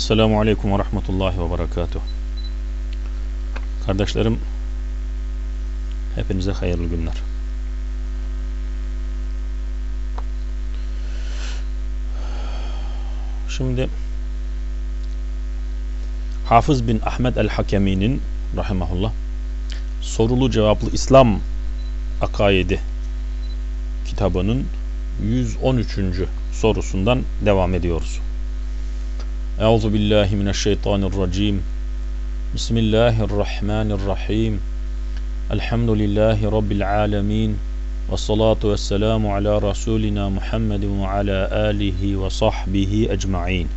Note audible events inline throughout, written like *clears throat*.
Esselamu Aleyküm ve Rahmetullahi ve Berekatuhu. Kardeşlerim, hepinize hayırlı günler. Şimdi Hafız bin Ahmet el-Hakemi'nin rahimahullah sorulu cevaplı İslam akaidi kitabının 113. sorusundan devam ediyoruz. Euzu billahi mineşşeytanirracim. Bismillahirrahmanirrahim. Elhamdülillahi rabbil alamin. Ve salatu vesselamu ala rasulina Muhammedin ve ala alihi ve sahbihi ecmaîn.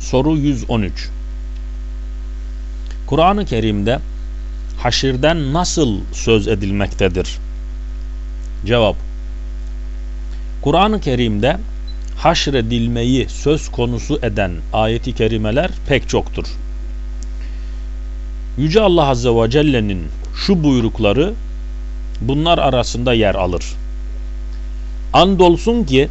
Soru 113. Kur'an-ı Kerim'de haşirden nasıl söz edilmektedir? Cevap Kur'an-ı Kerim'de haşredilmeyi söz konusu eden ayeti kerimeler pek çoktur. Yüce Allah Azze ve Celle'nin şu buyrukları bunlar arasında yer alır. Andolsun ki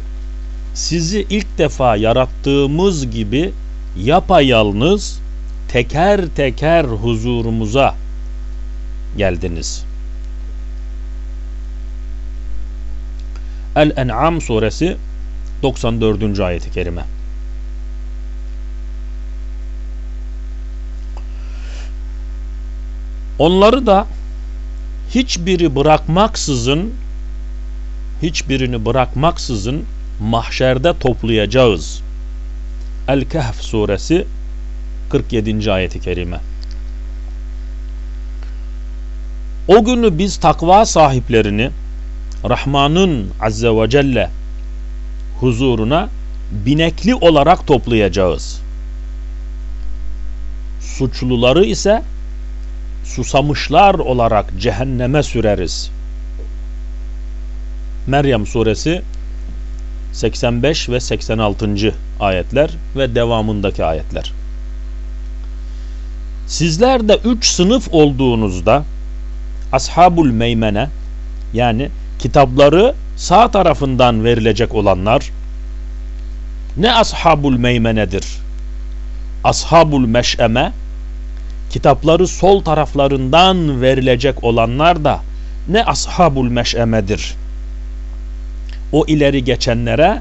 sizi ilk defa yarattığımız gibi yapayalnız teker teker huzurumuza geldiniz. El-En'am suresi 94. ayeti kerime. Onları da hiçbiri bırakmaksızın hiçbirini bırakmaksızın mahşerde toplayacağız. El-Kehf suresi 47. ayeti kerime. O günü biz takva sahiplerini Rahman'ın Azze ve Celle huzuruna binekli olarak toplayacağız. Suçluları ise susamışlar olarak cehenneme süreriz. Meryem suresi 85 ve 86. ayetler ve devamındaki ayetler. Sizler de üç sınıf olduğunuzda ashabul meymene yani kitapları sağ tarafından verilecek olanlar ne ashabul meymenedir? Ashabul meş'eme kitapları sol taraflarından verilecek olanlar da ne ashabul meş'emedir? O ileri geçenlere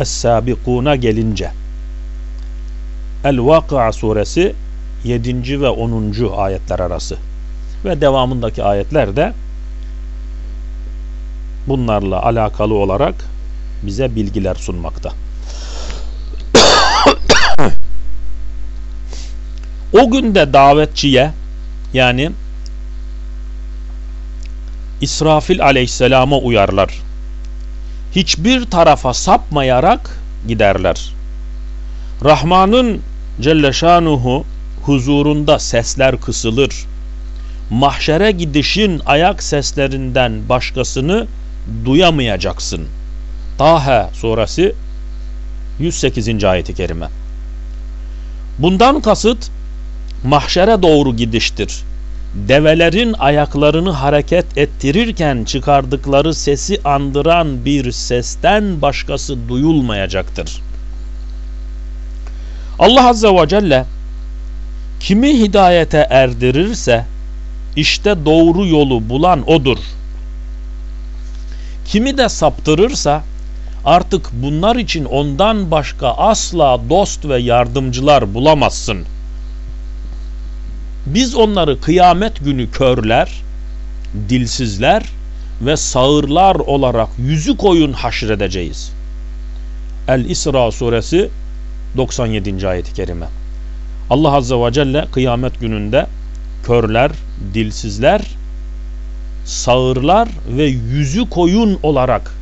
Es-Sabikuna gelince El-Vakıa suresi 7. ve 10. ayetler arası ve devamındaki ayetler de bunlarla alakalı olarak bize bilgiler sunmakta. O günde davetçiye yani İsrafil aleyhisselama uyarlar. Hiçbir tarafa sapmayarak giderler. Rahman'ın Celle Şanuhu huzurunda sesler kısılır. Mahşere gidişin ayak seslerinden başkasını duyamayacaksın. Taha suresi 108. ayeti kerime. Bundan kasıt mahşere doğru gidiştir. Develerin ayaklarını hareket ettirirken çıkardıkları sesi andıran bir sesten başkası duyulmayacaktır. Allah Azze ve Celle kimi hidayete erdirirse işte doğru yolu bulan odur. Kimi de saptırırsa artık bunlar için ondan başka asla dost ve yardımcılar bulamazsın. Biz onları kıyamet günü körler, dilsizler ve sağırlar olarak yüzü koyun haşredeceğiz. El-İsra suresi 97. ayet-i kerime. Allah Azze ve Celle kıyamet gününde körler, dilsizler, sağırlar ve yüzü koyun olarak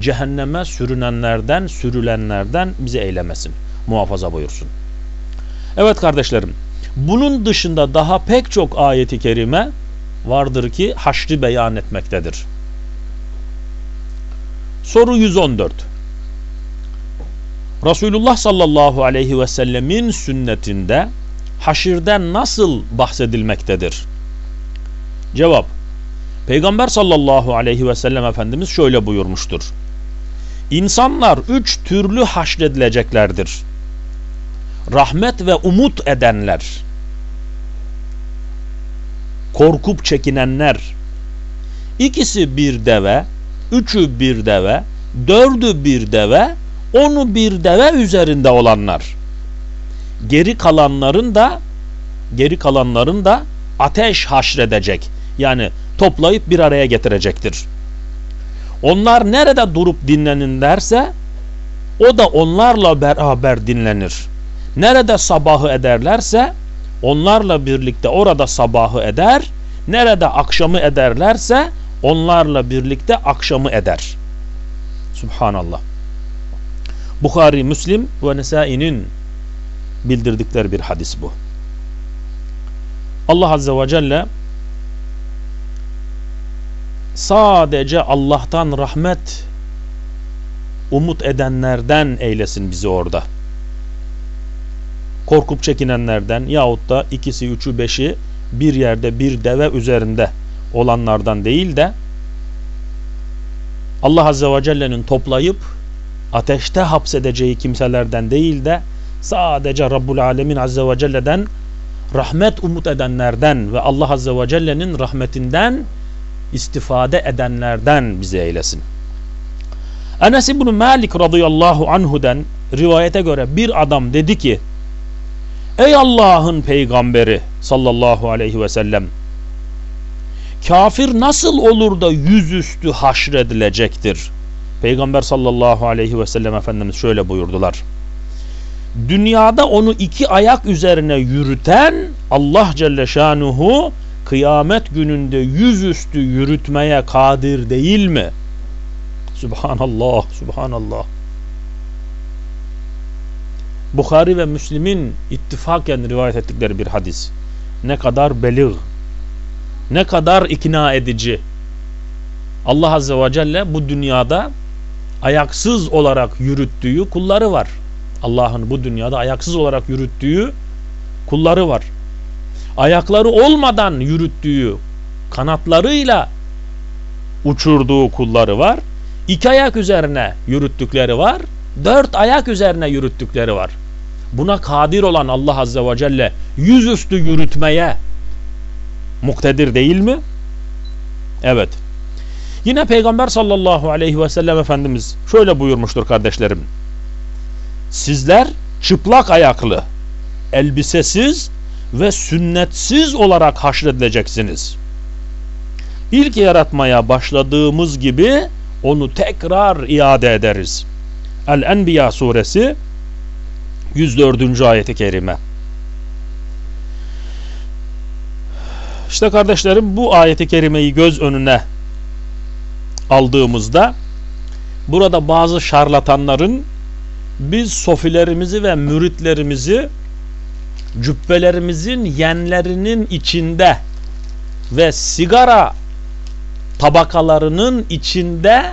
cehenneme sürünenlerden, sürülenlerden bizi eylemesin. Muhafaza buyursun. Evet kardeşlerim, bunun dışında daha pek çok ayeti kerime vardır ki haşri beyan etmektedir. Soru 114. Resulullah sallallahu aleyhi ve sellemin sünnetinde haşirden nasıl bahsedilmektedir? Cevap Peygamber sallallahu aleyhi ve sellem Efendimiz şöyle buyurmuştur. İnsanlar üç türlü haşredileceklerdir. Rahmet ve umut edenler, korkup çekinenler, ikisi bir deve, üçü bir deve, dördü bir deve, onu bir deve üzerinde olanlar. Geri kalanların da geri kalanların da ateş haşredecek. Yani toplayıp bir araya getirecektir. Onlar nerede durup dinlenin derse o da onlarla beraber dinlenir. Nerede sabahı ederlerse onlarla birlikte orada sabahı eder. Nerede akşamı ederlerse onlarla birlikte akşamı eder. Subhanallah. Bukhari, Müslim ve Nesai'nin bildirdikleri bir hadis bu. Allah Azze ve Celle sadece Allah'tan rahmet umut edenlerden eylesin bizi orada. Korkup çekinenlerden yahut da ikisi, üçü, beşi bir yerde bir deve üzerinde olanlardan değil de Allah Azze ve Celle'nin toplayıp ateşte hapsedeceği kimselerden değil de sadece Rabbul Alemin Azze ve Celle'den rahmet umut edenlerden ve Allah Azze ve Celle'nin rahmetinden istifade edenlerden bizi eylesin. Enes İbni Malik radıyallahu anhu'den rivayete göre bir adam dedi ki Ey Allah'ın peygamberi sallallahu aleyhi ve sellem kafir nasıl olur da yüzüstü haşredilecektir? Peygamber sallallahu aleyhi ve sellem Efendimiz şöyle buyurdular. Dünyada onu iki ayak üzerine yürüten Allah Celle Şanuhu kıyamet gününde yüzüstü yürütmeye kadir değil mi? Subhanallah, Subhanallah. Bukhari ve Müslim'in ittifaken rivayet ettikleri bir hadis. Ne kadar belir, ne kadar ikna edici. Allah Azze ve Celle bu dünyada ayaksız olarak yürüttüğü kulları var. Allah'ın bu dünyada ayaksız olarak yürüttüğü kulları var. Ayakları olmadan yürüttüğü kanatlarıyla uçurduğu kulları var. İki ayak üzerine yürüttükleri var. Dört ayak üzerine yürüttükleri var. Buna kadir olan Allah Azze ve Celle yüzüstü yürütmeye muktedir değil mi? Evet. Yine Peygamber sallallahu aleyhi ve sellem Efendimiz şöyle buyurmuştur kardeşlerim. Sizler çıplak ayaklı, elbisesiz ve sünnetsiz olarak haşredileceksiniz. İlk yaratmaya başladığımız gibi onu tekrar iade ederiz. El-Enbiya suresi 104. ayeti kerime. İşte kardeşlerim bu ayeti kerimeyi göz önüne aldığımızda burada bazı şarlatanların biz sofilerimizi ve müritlerimizi cübbelerimizin yenlerinin içinde ve sigara tabakalarının içinde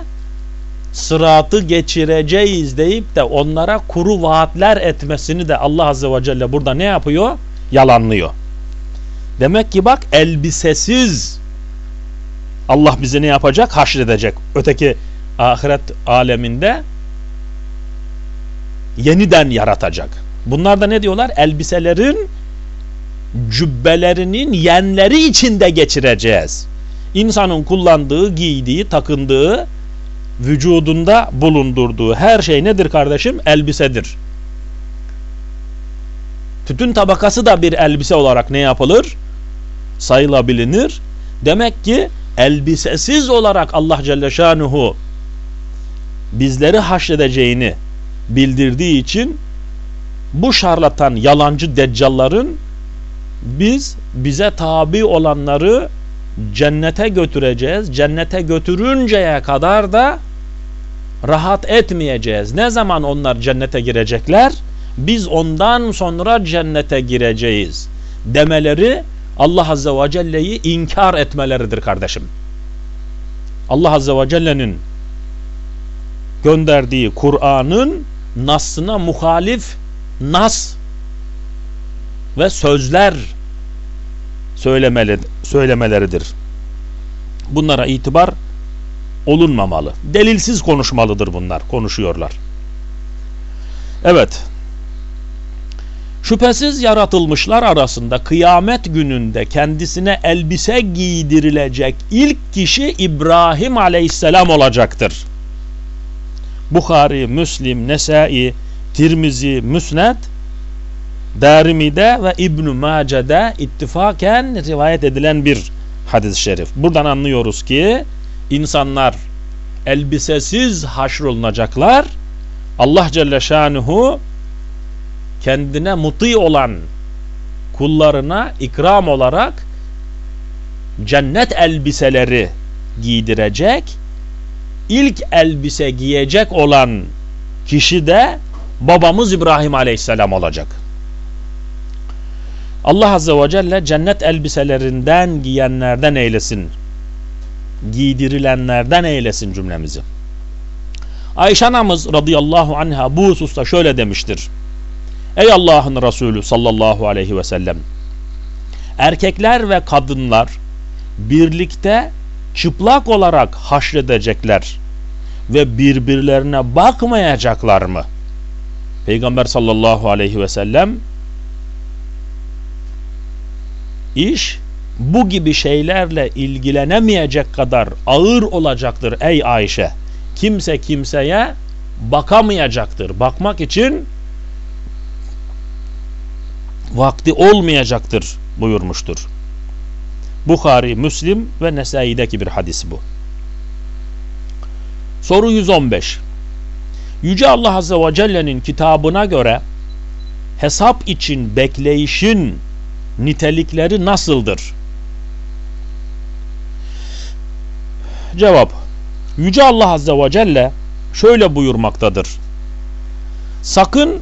sıratı geçireceğiz deyip de onlara kuru vaatler etmesini de Allah Azze ve Celle burada ne yapıyor? Yalanlıyor. Demek ki bak elbisesiz Allah bizi ne yapacak? Haşredecek. Öteki ahiret aleminde yeniden yaratacak. Bunlar da ne diyorlar? Elbiselerin cübbelerinin yenleri içinde geçireceğiz. İnsanın kullandığı, giydiği, takındığı, vücudunda bulundurduğu her şey nedir kardeşim? Elbisedir. Tütün tabakası da bir elbise olarak ne yapılır? Sayılabilir. Demek ki elbisesiz olarak Allah Celle Şanuhu bizleri haşredeceğini bildirdiği için bu şarlatan yalancı deccalların biz bize tabi olanları cennete götüreceğiz. Cennete götürünceye kadar da rahat etmeyeceğiz. Ne zaman onlar cennete girecekler? Biz ondan sonra cennete gireceğiz. Demeleri Allah Azze ve Celle'yi inkar etmeleridir kardeşim. Allah Azze ve Celle'nin gönderdiği Kur'an'ın nasına muhalif nas ve sözler söylemeli, söylemeleridir. Bunlara itibar olunmamalı. Delilsiz konuşmalıdır bunlar, konuşuyorlar. Evet. Şüphesiz yaratılmışlar arasında kıyamet gününde kendisine elbise giydirilecek ilk kişi İbrahim aleyhisselam olacaktır. Bukhari, Müslim, Nesai, Tirmizi, Müsned, Darimi'de ve İbn-i Mace'de ittifaken rivayet edilen bir hadis-i şerif. Buradan anlıyoruz ki insanlar elbisesiz haşrolunacaklar. Allah Celle Şanuhu kendine muti olan kullarına ikram olarak cennet elbiseleri giydirecek. İlk elbise giyecek olan kişi de babamız İbrahim Aleyhisselam olacak. Allah Azze ve Celle cennet elbiselerinden giyenlerden eylesin. Giydirilenlerden eylesin cümlemizi. Ayşe anamız radıyallahu anha bu hususta şöyle demiştir. Ey Allah'ın Resulü sallallahu aleyhi ve sellem. Erkekler ve kadınlar birlikte çıplak olarak haşredecekler ve birbirlerine bakmayacaklar mı? Peygamber sallallahu aleyhi ve sellem iş bu gibi şeylerle ilgilenemeyecek kadar ağır olacaktır ey Ayşe. Kimse kimseye bakamayacaktır. Bakmak için vakti olmayacaktır buyurmuştur. Bukhari, Müslim ve Nesai'deki bir hadis bu. Soru 115. Yüce Allah Azze ve Celle'nin kitabına göre hesap için bekleyişin nitelikleri nasıldır? Cevap Yüce Allah Azze ve Celle şöyle buyurmaktadır. Sakın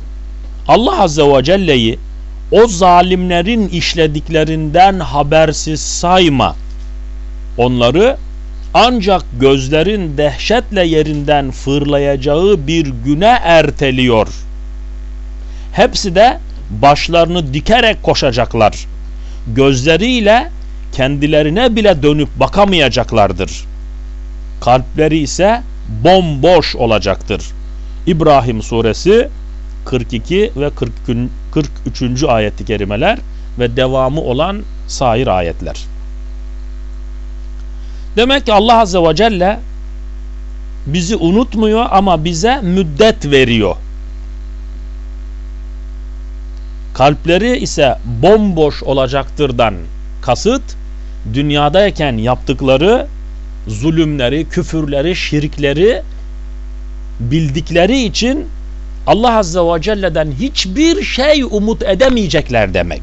Allah Azze ve Celle'yi o zalimlerin işlediklerinden habersiz sayma. Onları ancak gözlerin dehşetle yerinden fırlayacağı bir güne erteliyor. Hepsi de başlarını dikerek koşacaklar. Gözleriyle kendilerine bile dönüp bakamayacaklardır. Kalpleri ise bomboş olacaktır. İbrahim suresi 42 ve 40, 43. ayet-i kerimeler ve devamı olan sair ayetler. Demek ki Allah Azze ve Celle bizi unutmuyor ama bize müddet veriyor. Kalpleri ise bomboş olacaktırdan kasıt dünyadayken yaptıkları zulümleri, küfürleri, şirkleri bildikleri için Allah Azze ve Celle'den hiçbir şey umut edemeyecekler demek.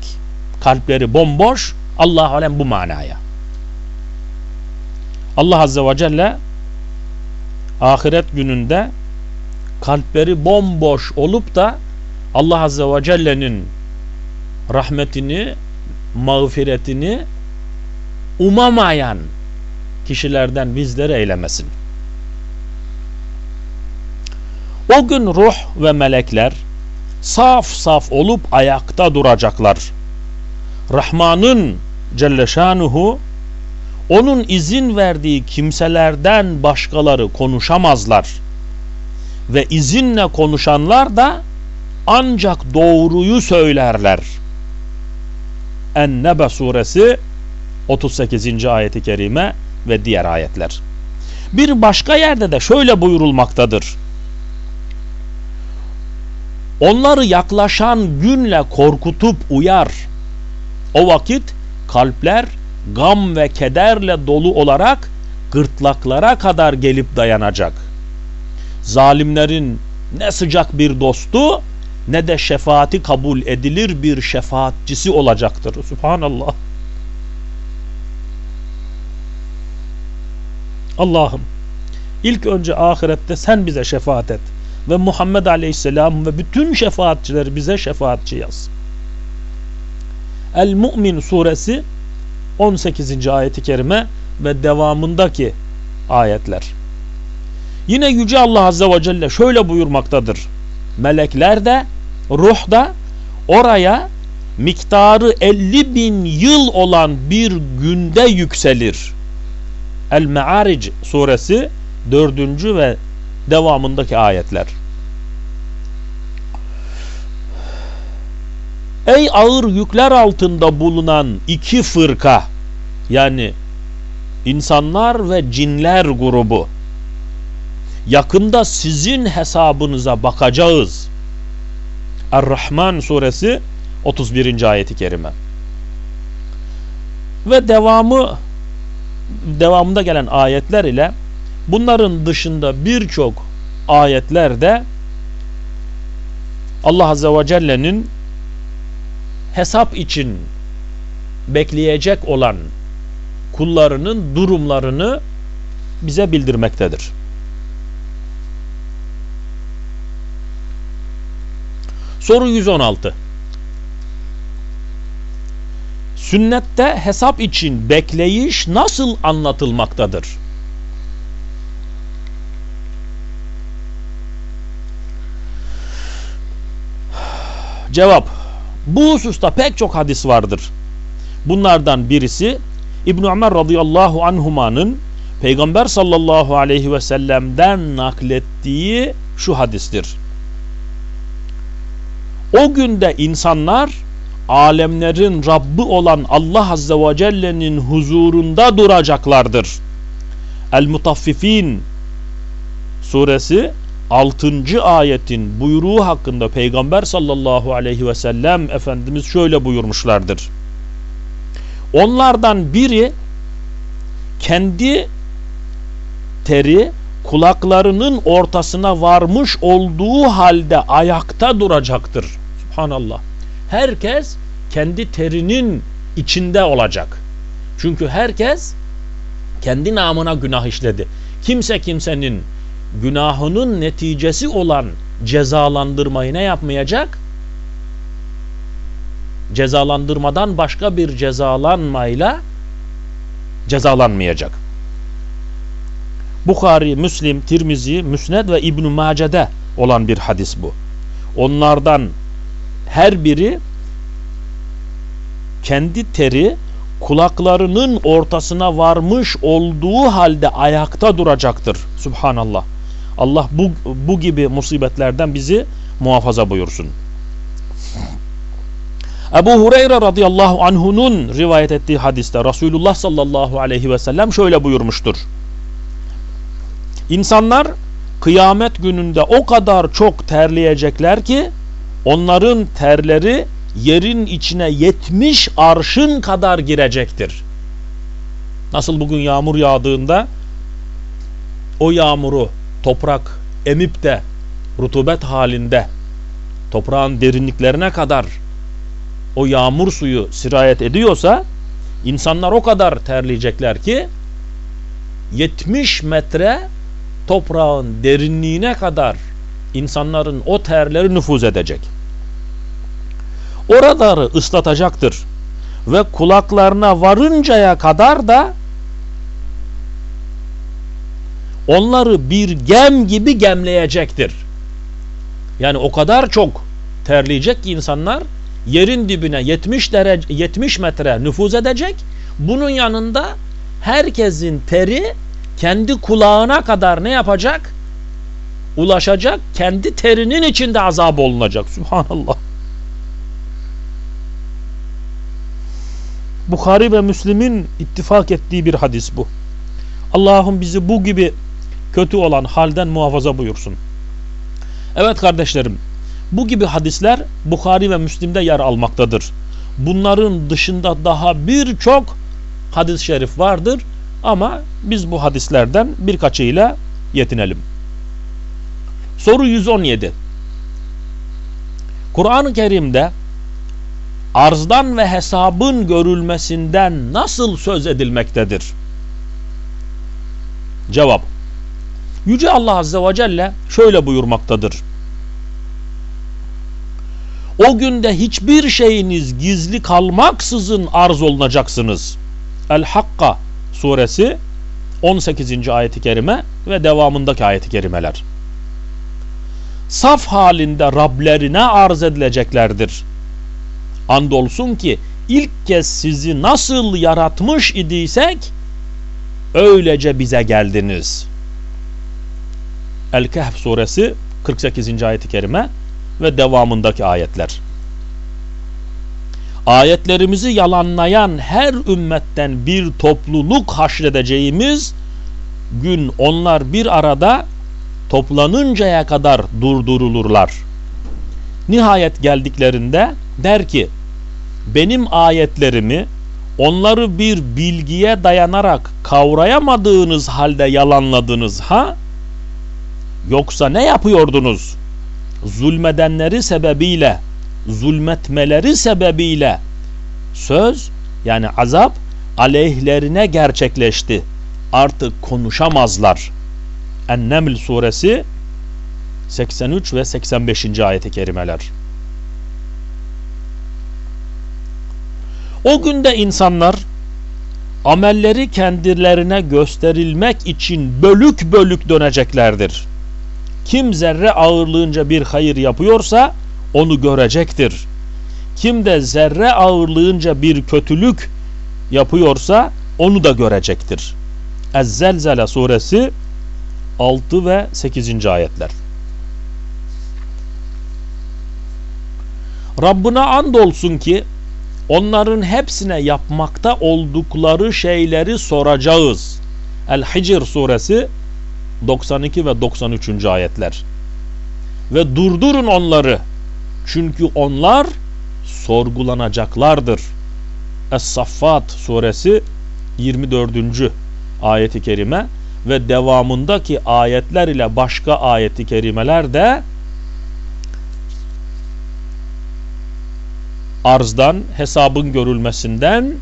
Kalpleri bomboş, Allah alem bu manaya. Allah Azze ve Celle ahiret gününde kalpleri bomboş olup da Allah Azze ve Celle'nin rahmetini, mağfiretini umamayan kişilerden bizleri eylemesin. O gün ruh ve melekler saf saf olup ayakta duracaklar. Rahman'ın Celle Şanuhu onun izin verdiği kimselerden başkaları konuşamazlar. Ve izinle konuşanlar da ancak doğruyu söylerler. En-Nebe suresi 38. ayeti kerime ve diğer ayetler. Bir başka yerde de şöyle buyurulmaktadır. Onları yaklaşan günle korkutup uyar. O vakit kalpler gam ve kederle dolu olarak gırtlaklara kadar gelip dayanacak. Zalimlerin ne sıcak bir dostu ne de şefaati kabul edilir bir şefaatçisi olacaktır. Subhanallah. Allah'ım ilk önce ahirette sen bize şefaat et ve Muhammed Aleyhisselam ve bütün şefaatçileri bize şefaatçi yaz. El-Mu'min suresi 18. ayeti kerime ve devamındaki ayetler. Yine Yüce Allah Azze ve Celle şöyle buyurmaktadır. Melekler de ruh da oraya miktarı 50 bin yıl olan bir günde yükselir. El-Me'aric suresi dördüncü ve devamındaki ayetler. Ey ağır yükler altında bulunan iki fırka yani insanlar ve cinler grubu yakında sizin hesabınıza bakacağız. Er-Rahman suresi 31. ayeti kerime. Ve devamı devamında gelen ayetler ile bunların dışında birçok ayetlerde Allah Azze ve Celle'nin hesap için bekleyecek olan kullarının durumlarını bize bildirmektedir. Soru 116. Sünnette hesap için bekleyiş nasıl anlatılmaktadır? Cevap. Bu hususta pek çok hadis vardır. Bunlardan birisi İbn Ömer radıyallahu anhumanın Peygamber sallallahu aleyhi ve sellem'den naklettiği şu hadistir. O günde insanlar alemlerin Rabbi olan Allah Azze ve Celle'nin huzurunda duracaklardır. El-Mutaffifin suresi 6. ayetin buyruğu hakkında Peygamber sallallahu aleyhi ve sellem Efendimiz şöyle buyurmuşlardır. Onlardan biri kendi teri kulaklarının ortasına varmış olduğu halde ayakta duracaktır. Subhanallah. Herkes kendi terinin içinde olacak. Çünkü herkes kendi namına günah işledi. Kimse kimsenin günahının neticesi olan cezalandırmayı ne yapmayacak? Cezalandırmadan başka bir cezalanmayla cezalanmayacak. Bukhari, Müslim, Tirmizi, Müsned ve İbn Mace'de olan bir hadis bu. Onlardan her biri kendi teri kulaklarının ortasına varmış olduğu halde ayakta duracaktır. Subhanallah. Allah bu, bu gibi musibetlerden bizi muhafaza buyursun. Ebu Hureyre radıyallahu anhunun rivayet ettiği hadiste Resulullah sallallahu aleyhi ve sellem şöyle buyurmuştur. İnsanlar kıyamet gününde o kadar çok terleyecekler ki onların terleri yerin içine yetmiş arşın kadar girecektir. Nasıl bugün yağmur yağdığında o yağmuru toprak emip de rutubet halinde toprağın derinliklerine kadar o yağmur suyu sirayet ediyorsa insanlar o kadar terleyecekler ki 70 metre toprağın derinliğine kadar insanların o terleri nüfuz edecek. Oraları ıslatacaktır. Ve kulaklarına varıncaya kadar da onları bir gem gibi gemleyecektir. Yani o kadar çok terleyecek ki insanlar yerin dibine 70 derece 70 metre nüfuz edecek. Bunun yanında herkesin teri kendi kulağına kadar ne yapacak? Ulaşacak. Kendi terinin içinde azap olunacak. Subhanallah. Bukhari ve Müslim'in ittifak ettiği bir hadis bu. Allah'ım bizi bu gibi kötü olan halden muhafaza buyursun. Evet kardeşlerim, bu gibi hadisler Bukhari ve Müslim'de yer almaktadır. Bunların dışında daha birçok hadis-i şerif vardır ama biz bu hadislerden birkaçıyla yetinelim. Soru 117. Kur'an-ı Kerim'de arzdan ve hesabın görülmesinden nasıl söz edilmektedir? Cevap. Yüce Allah Azze ve Celle şöyle buyurmaktadır. O günde hiçbir şeyiniz gizli kalmaksızın arz olunacaksınız. El-Hakka suresi 18. ayeti kerime ve devamındaki ayeti kerimeler. Saf halinde Rablerine arz edileceklerdir. Andolsun ki ilk kez sizi nasıl yaratmış idiysek öylece bize geldiniz. El-Kehf suresi 48. ayeti kerime ve devamındaki ayetler. Ayetlerimizi yalanlayan her ümmetten bir topluluk haşredeceğimiz gün onlar bir arada toplanıncaya kadar durdurulurlar. Nihayet geldiklerinde der ki benim ayetlerimi onları bir bilgiye dayanarak kavrayamadığınız halde yalanladınız ha? Yoksa ne yapıyordunuz? Zulmedenleri sebebiyle, zulmetmeleri sebebiyle söz yani azap aleyhlerine gerçekleşti. Artık konuşamazlar. En-Neml suresi 83 ve 85. ayet-i kerimeler. O günde insanlar amelleri kendilerine gösterilmek için bölük bölük döneceklerdir. Kim zerre ağırlığınca bir hayır yapıyorsa onu görecektir. Kim de zerre ağırlığınca bir kötülük yapıyorsa onu da görecektir. Ez-Zelzele suresi 6 ve 8. ayetler. Rabbına andolsun ki onların hepsine yapmakta oldukları şeyleri soracağız. El-Hicr suresi 92 ve 93. ayetler. Ve durdurun onları. Çünkü onlar sorgulanacaklardır. Es-Saffat suresi 24. ayeti kerime ve devamındaki ayetler ile başka ayeti kerimeler de arzdan, hesabın görülmesinden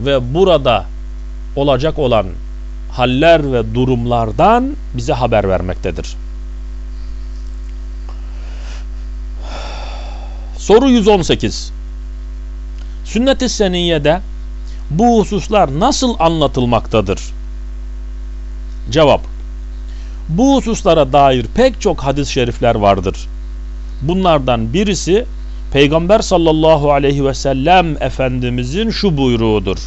ve burada olacak olan haller ve durumlardan bize haber vermektedir. Soru 118. Sünnet-i Seniyye'de bu hususlar nasıl anlatılmaktadır? Cevap. Bu hususlara dair pek çok hadis-i şerifler vardır. Bunlardan birisi Peygamber sallallahu aleyhi ve sellem Efendimizin şu buyruğudur.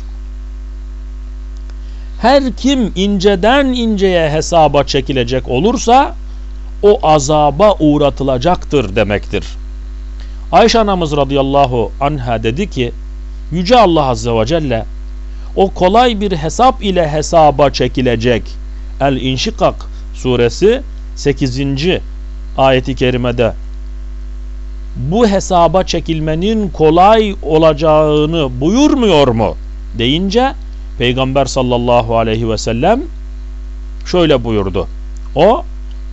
Her kim inceden inceye hesaba çekilecek olursa o azaba uğratılacaktır demektir. Ayşe anamız radıyallahu anha dedi ki Yüce Allah azze ve celle o kolay bir hesap ile hesaba çekilecek El-İnşikak suresi 8. ayeti kerimede bu hesaba çekilmenin kolay olacağını buyurmuyor mu deyince Peygamber sallallahu aleyhi ve sellem şöyle buyurdu. O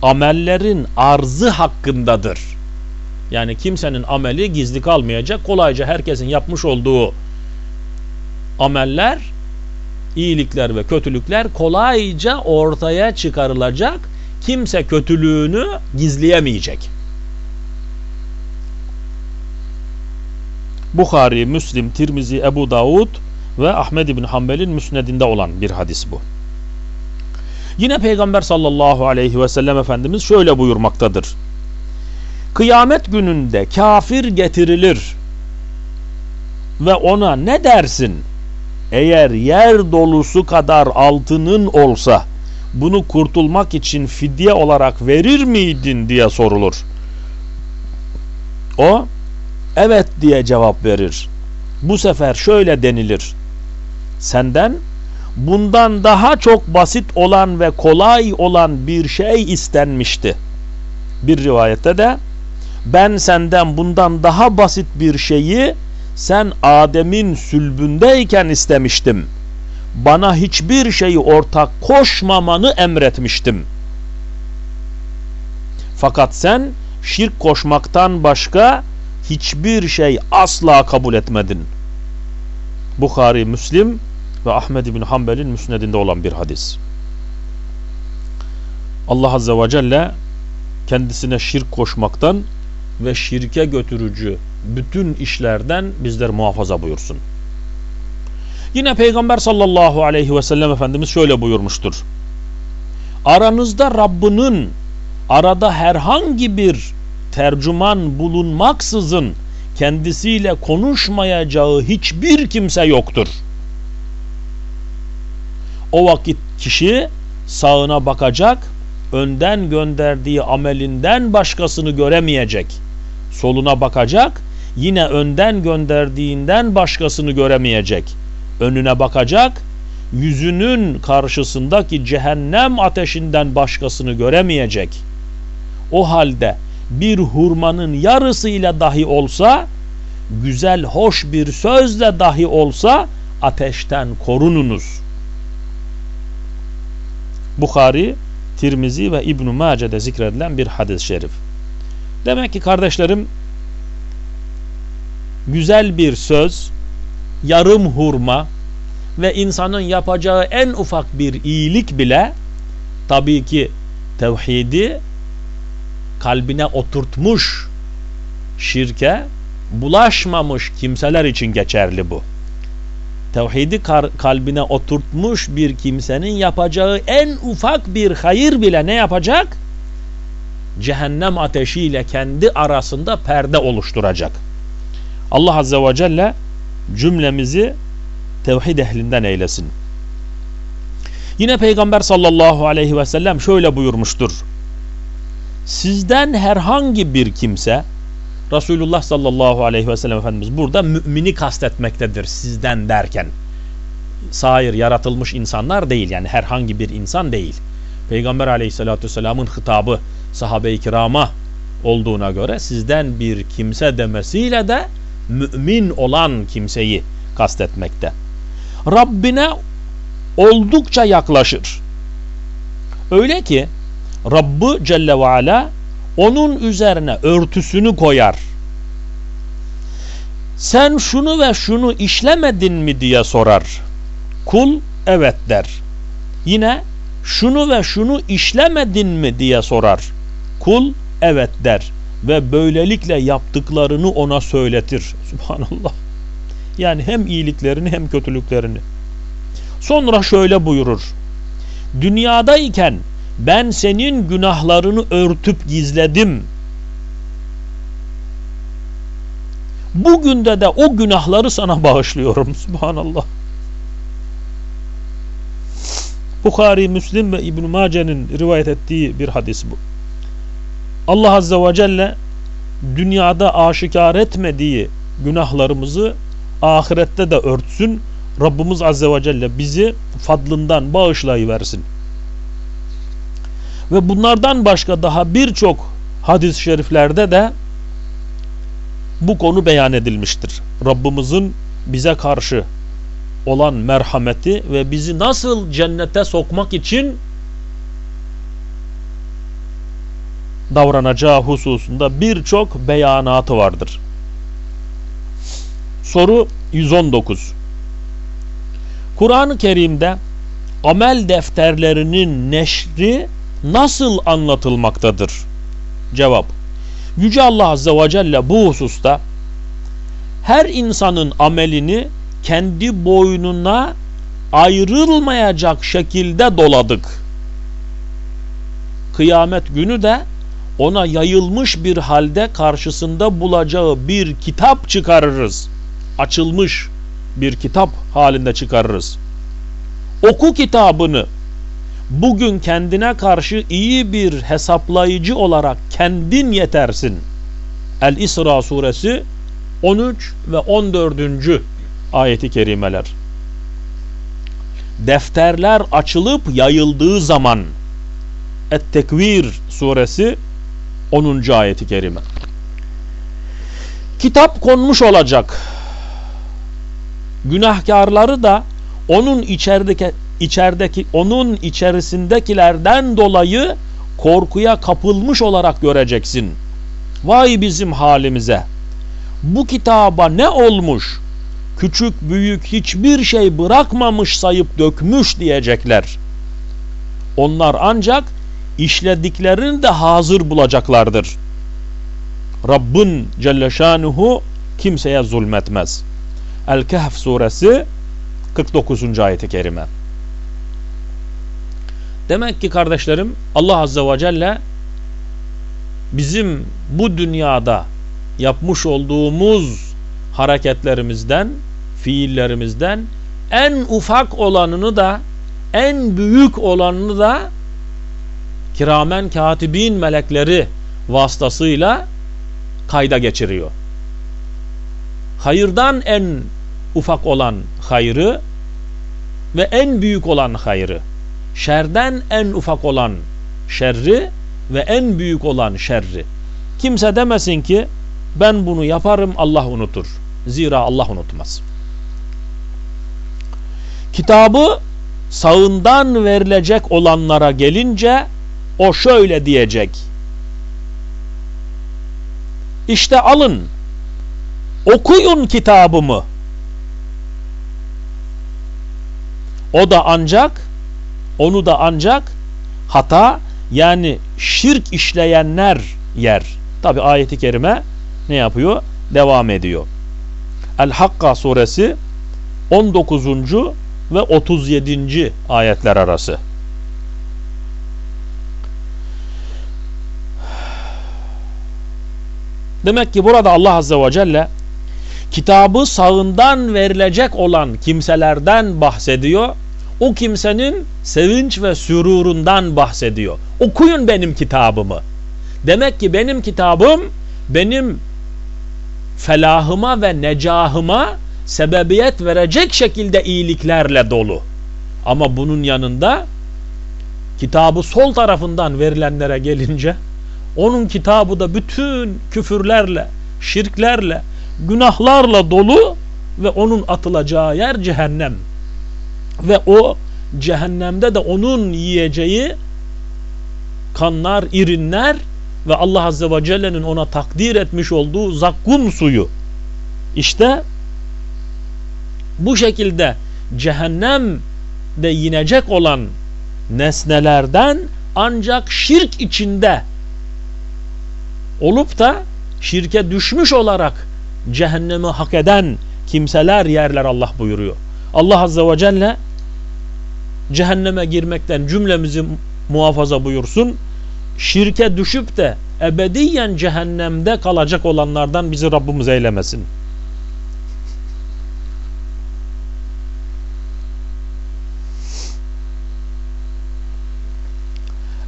amellerin arzı hakkındadır. Yani kimsenin ameli gizli kalmayacak. Kolayca herkesin yapmış olduğu ameller, iyilikler ve kötülükler kolayca ortaya çıkarılacak. Kimse kötülüğünü gizleyemeyecek. Bukhari, Müslim, Tirmizi, Ebu Davud ve Ahmed bin Hanbel'in müsnedinde olan bir hadis bu. Yine Peygamber sallallahu aleyhi ve sellem Efendimiz şöyle buyurmaktadır. Kıyamet gününde kafir getirilir ve ona ne dersin? Eğer yer dolusu kadar altının olsa bunu kurtulmak için fidye olarak verir miydin diye sorulur. O evet diye cevap verir. Bu sefer şöyle denilir. Senden bundan daha çok basit olan ve kolay olan bir şey istenmişti. Bir rivayette de ben senden bundan daha basit bir şeyi sen Adem'in sülbündeyken istemiştim. Bana hiçbir şeyi ortak koşmamanı emretmiştim. Fakat sen şirk koşmaktan başka hiçbir şey asla kabul etmedin. Bukhari, Müslim ve Ahmed bin Hanbel'in müsnedinde olan bir hadis. Allah Azze ve Celle kendisine şirk koşmaktan ve şirke götürücü bütün işlerden bizler muhafaza buyursun. Yine Peygamber sallallahu aleyhi ve sellem Efendimiz şöyle buyurmuştur. Aranızda Rabbinin arada herhangi bir tercüman bulunmaksızın kendisiyle konuşmayacağı hiçbir kimse yoktur. O vakit kişi sağına bakacak, önden gönderdiği amelinden başkasını göremeyecek. Soluna bakacak, yine önden gönderdiğinden başkasını göremeyecek. Önüne bakacak, yüzünün karşısındaki cehennem ateşinden başkasını göremeyecek. O halde bir hurmanın yarısıyla dahi olsa, güzel hoş bir sözle dahi olsa ateşten korununuz. Bukhari, Tirmizi ve İbn-i Mace'de zikredilen bir hadis-i şerif. Demek ki kardeşlerim güzel bir söz, yarım hurma ve insanın yapacağı en ufak bir iyilik bile tabii ki tevhidi kalbine oturtmuş şirke bulaşmamış kimseler için geçerli bu. Tevhidi kalbine oturtmuş bir kimsenin yapacağı en ufak bir hayır bile ne yapacak? Cehennem ateşiyle kendi arasında perde oluşturacak. Allah Azze ve Celle cümlemizi tevhid ehlinden eylesin. Yine Peygamber sallallahu aleyhi ve sellem şöyle buyurmuştur. Sizden herhangi bir kimse Resulullah sallallahu aleyhi ve sellem Efendimiz burada mümini kastetmektedir sizden derken. Sair yaratılmış insanlar değil yani herhangi bir insan değil. Peygamber aleyhissalatü vesselamın hitabı sahabe-i kirama olduğuna göre sizden bir kimse demesiyle de mümin olan kimseyi kastetmekte. Rabbine oldukça yaklaşır. Öyle ki Rabbı Celle ve Ala onun üzerine örtüsünü koyar. Sen şunu ve şunu işlemedin mi diye sorar. Kul evet der. Yine şunu ve şunu işlemedin mi diye sorar. Kul evet der ve böylelikle yaptıklarını ona söyletir. Subhanallah. Yani hem iyiliklerini hem kötülüklerini. Sonra şöyle buyurur. Dünyadayken ben senin günahlarını örtüp gizledim. Bugün de o günahları sana bağışlıyorum. Subhanallah. Bukhari, Müslim ve İbn Mace'nin rivayet ettiği bir hadis bu. Allah Azze ve Celle dünyada aşikar etmediği günahlarımızı ahirette de örtsün. Rabbimiz Azze ve Celle bizi fadlından bağışlayıversin. Ve bunlardan başka daha birçok hadis-i şeriflerde de bu konu beyan edilmiştir. Rabbimizin bize karşı olan merhameti ve bizi nasıl cennete sokmak için davranacağı hususunda birçok beyanatı vardır. Soru 119 Kur'an-ı Kerim'de amel defterlerinin neşri nasıl anlatılmaktadır? Cevap Yüce Allah Azze ve Celle bu hususta her insanın amelini kendi boynuna ayrılmayacak şekilde doladık. Kıyamet günü de ona yayılmış bir halde karşısında bulacağı bir kitap çıkarırız. Açılmış bir kitap halinde çıkarırız. Oku kitabını bugün kendine karşı iyi bir hesaplayıcı olarak kendin yetersin. El-İsra suresi 13 ve 14. ayeti kerimeler. Defterler açılıp yayıldığı zaman Et-Tekvir suresi 10. ayeti kerime. Kitap konmuş olacak. Günahkarları da onun içerideki içerideki onun içerisindekilerden dolayı korkuya kapılmış olarak göreceksin. Vay bizim halimize. Bu kitaba ne olmuş? Küçük büyük hiçbir şey bırakmamış sayıp dökmüş diyecekler. Onlar ancak işlediklerini de hazır bulacaklardır. Rabbin Celle Şanuhu kimseye zulmetmez. El-Kehf suresi 49. ayeti kerime. Demek ki kardeşlerim Allah Azze ve Celle bizim bu dünyada yapmış olduğumuz hareketlerimizden, fiillerimizden en ufak olanını da en büyük olanını da kiramen katibin melekleri vasıtasıyla kayda geçiriyor. Hayırdan en ufak olan hayrı ve en büyük olan hayrı, şerden en ufak olan şerri ve en büyük olan şerri. Kimse demesin ki ben bunu yaparım Allah unutur. Zira Allah unutmaz. Kitabı sağından verilecek olanlara gelince o şöyle diyecek. İşte alın okuyun kitabımı. O da ancak onu da ancak hata yani şirk işleyenler yer. Tabi ayeti kerime ne yapıyor? Devam ediyor. El-Hakka suresi 19. ve 37. ayetler arası. Demek ki burada Allah Azze ve Celle kitabı sağından verilecek olan kimselerden bahsediyor. O kimsenin sevinç ve sürurundan bahsediyor. Okuyun benim kitabımı. Demek ki benim kitabım benim felahıma ve necahıma sebebiyet verecek şekilde iyiliklerle dolu. Ama bunun yanında kitabı sol tarafından verilenlere gelince onun kitabı da bütün küfürlerle, şirklerle, günahlarla dolu ve onun atılacağı yer cehennem. Ve o cehennemde de onun yiyeceği kanlar, irinler ve Allah Azze ve Celle'nin ona takdir etmiş olduğu zakkum suyu. İşte bu şekilde cehennemde yinecek olan nesnelerden ancak şirk içinde olup da şirke düşmüş olarak cehennemi hak eden kimseler yerler Allah buyuruyor. Allah Azze ve Celle cehenneme girmekten cümlemizi muhafaza buyursun. Şirke düşüp de ebediyen cehennemde kalacak olanlardan bizi Rabbimiz eylemesin.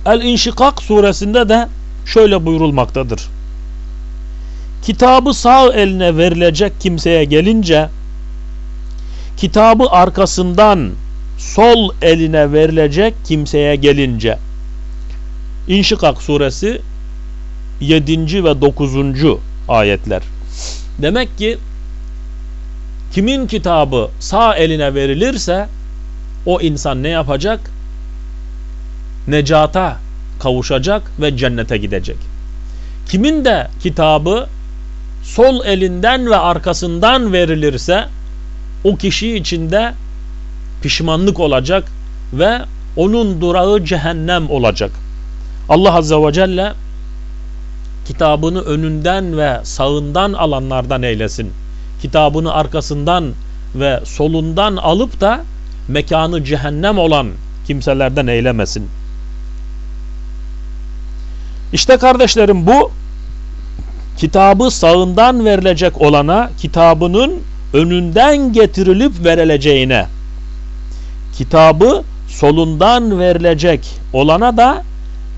El-İnşikak suresinde de şöyle buyurulmaktadır. Kitabı sağ eline verilecek kimseye gelince kitabı arkasından sol eline verilecek kimseye gelince İnşikak suresi 7. ve 9. ayetler. Demek ki kimin kitabı sağ eline verilirse o insan ne yapacak? Necata kavuşacak ve cennete gidecek. Kimin de kitabı sol elinden ve arkasından verilirse o kişi içinde pişmanlık olacak ve onun durağı cehennem olacak. Allah Azze ve Celle kitabını önünden ve sağından alanlardan eylesin. Kitabını arkasından ve solundan alıp da mekanı cehennem olan kimselerden eylemesin. İşte kardeşlerim bu kitabı sağından verilecek olana kitabının önünden getirilip verileceğine kitabı solundan verilecek olana da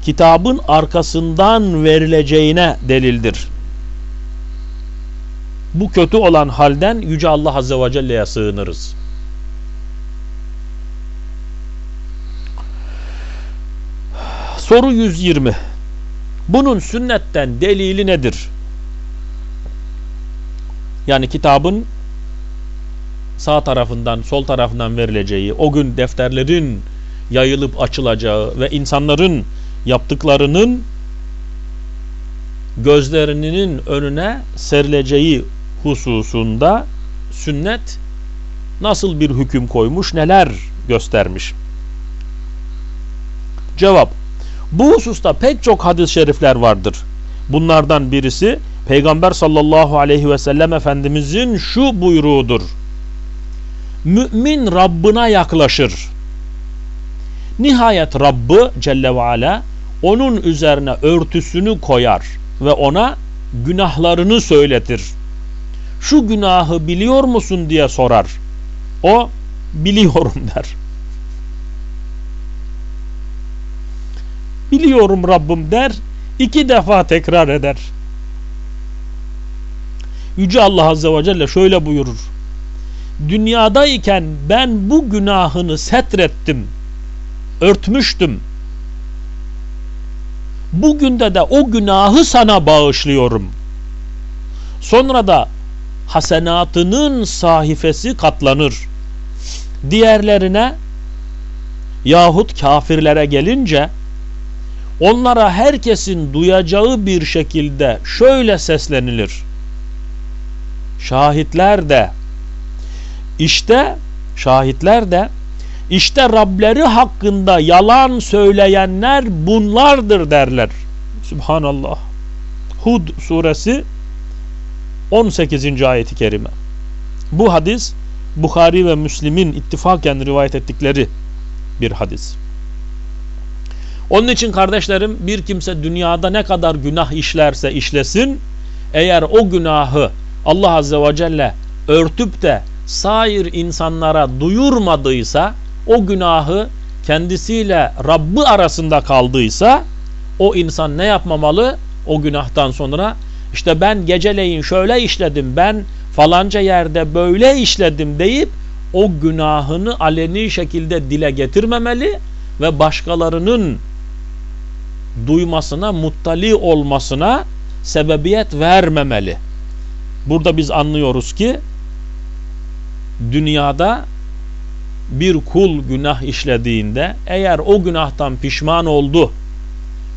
kitabın arkasından verileceğine delildir. Bu kötü olan halden Yüce Allah Azze ve Celle'ye sığınırız. Soru 120 bunun sünnetten delili nedir? Yani kitabın sağ tarafından sol tarafından verileceği, o gün defterlerin yayılıp açılacağı ve insanların yaptıklarının gözlerinin önüne serileceği hususunda sünnet nasıl bir hüküm koymuş, neler göstermiş? Cevap bu hususta pek çok hadis-i şerifler vardır. Bunlardan birisi Peygamber sallallahu aleyhi ve sellem Efendimizin şu buyruğudur. Mümin Rabbına yaklaşır. Nihayet Rabbı Celle ve Ala onun üzerine örtüsünü koyar ve ona günahlarını söyletir. Şu günahı biliyor musun diye sorar. O biliyorum *laughs* der. Biliyorum Rabbim der. iki defa tekrar eder. Yüce Allah Azze ve Celle şöyle buyurur. Dünyadayken ben bu günahını setrettim, örtmüştüm. Bugün de o günahı sana bağışlıyorum. Sonra da hasenatının sahifesi katlanır. Diğerlerine yahut kafirlere gelince onlara herkesin duyacağı bir şekilde şöyle seslenilir. Şahitler de işte şahitler de işte Rableri hakkında yalan söyleyenler bunlardır derler. Subhanallah. Hud suresi 18. ayeti kerime. Bu hadis Bukhari ve Müslim'in ittifaken rivayet ettikleri bir hadis. Onun için kardeşlerim bir kimse dünyada ne kadar günah işlerse işlesin eğer o günahı Allah Azze ve Celle örtüp de sair insanlara duyurmadıysa o günahı kendisiyle Rabbi arasında kaldıysa o insan ne yapmamalı? O günahtan sonra işte ben geceleyin şöyle işledim ben falanca yerde böyle işledim deyip o günahını aleni şekilde dile getirmemeli ve başkalarının duymasına, muttali olmasına sebebiyet vermemeli. Burada biz anlıyoruz ki dünyada bir kul günah işlediğinde eğer o günahtan pişman oldu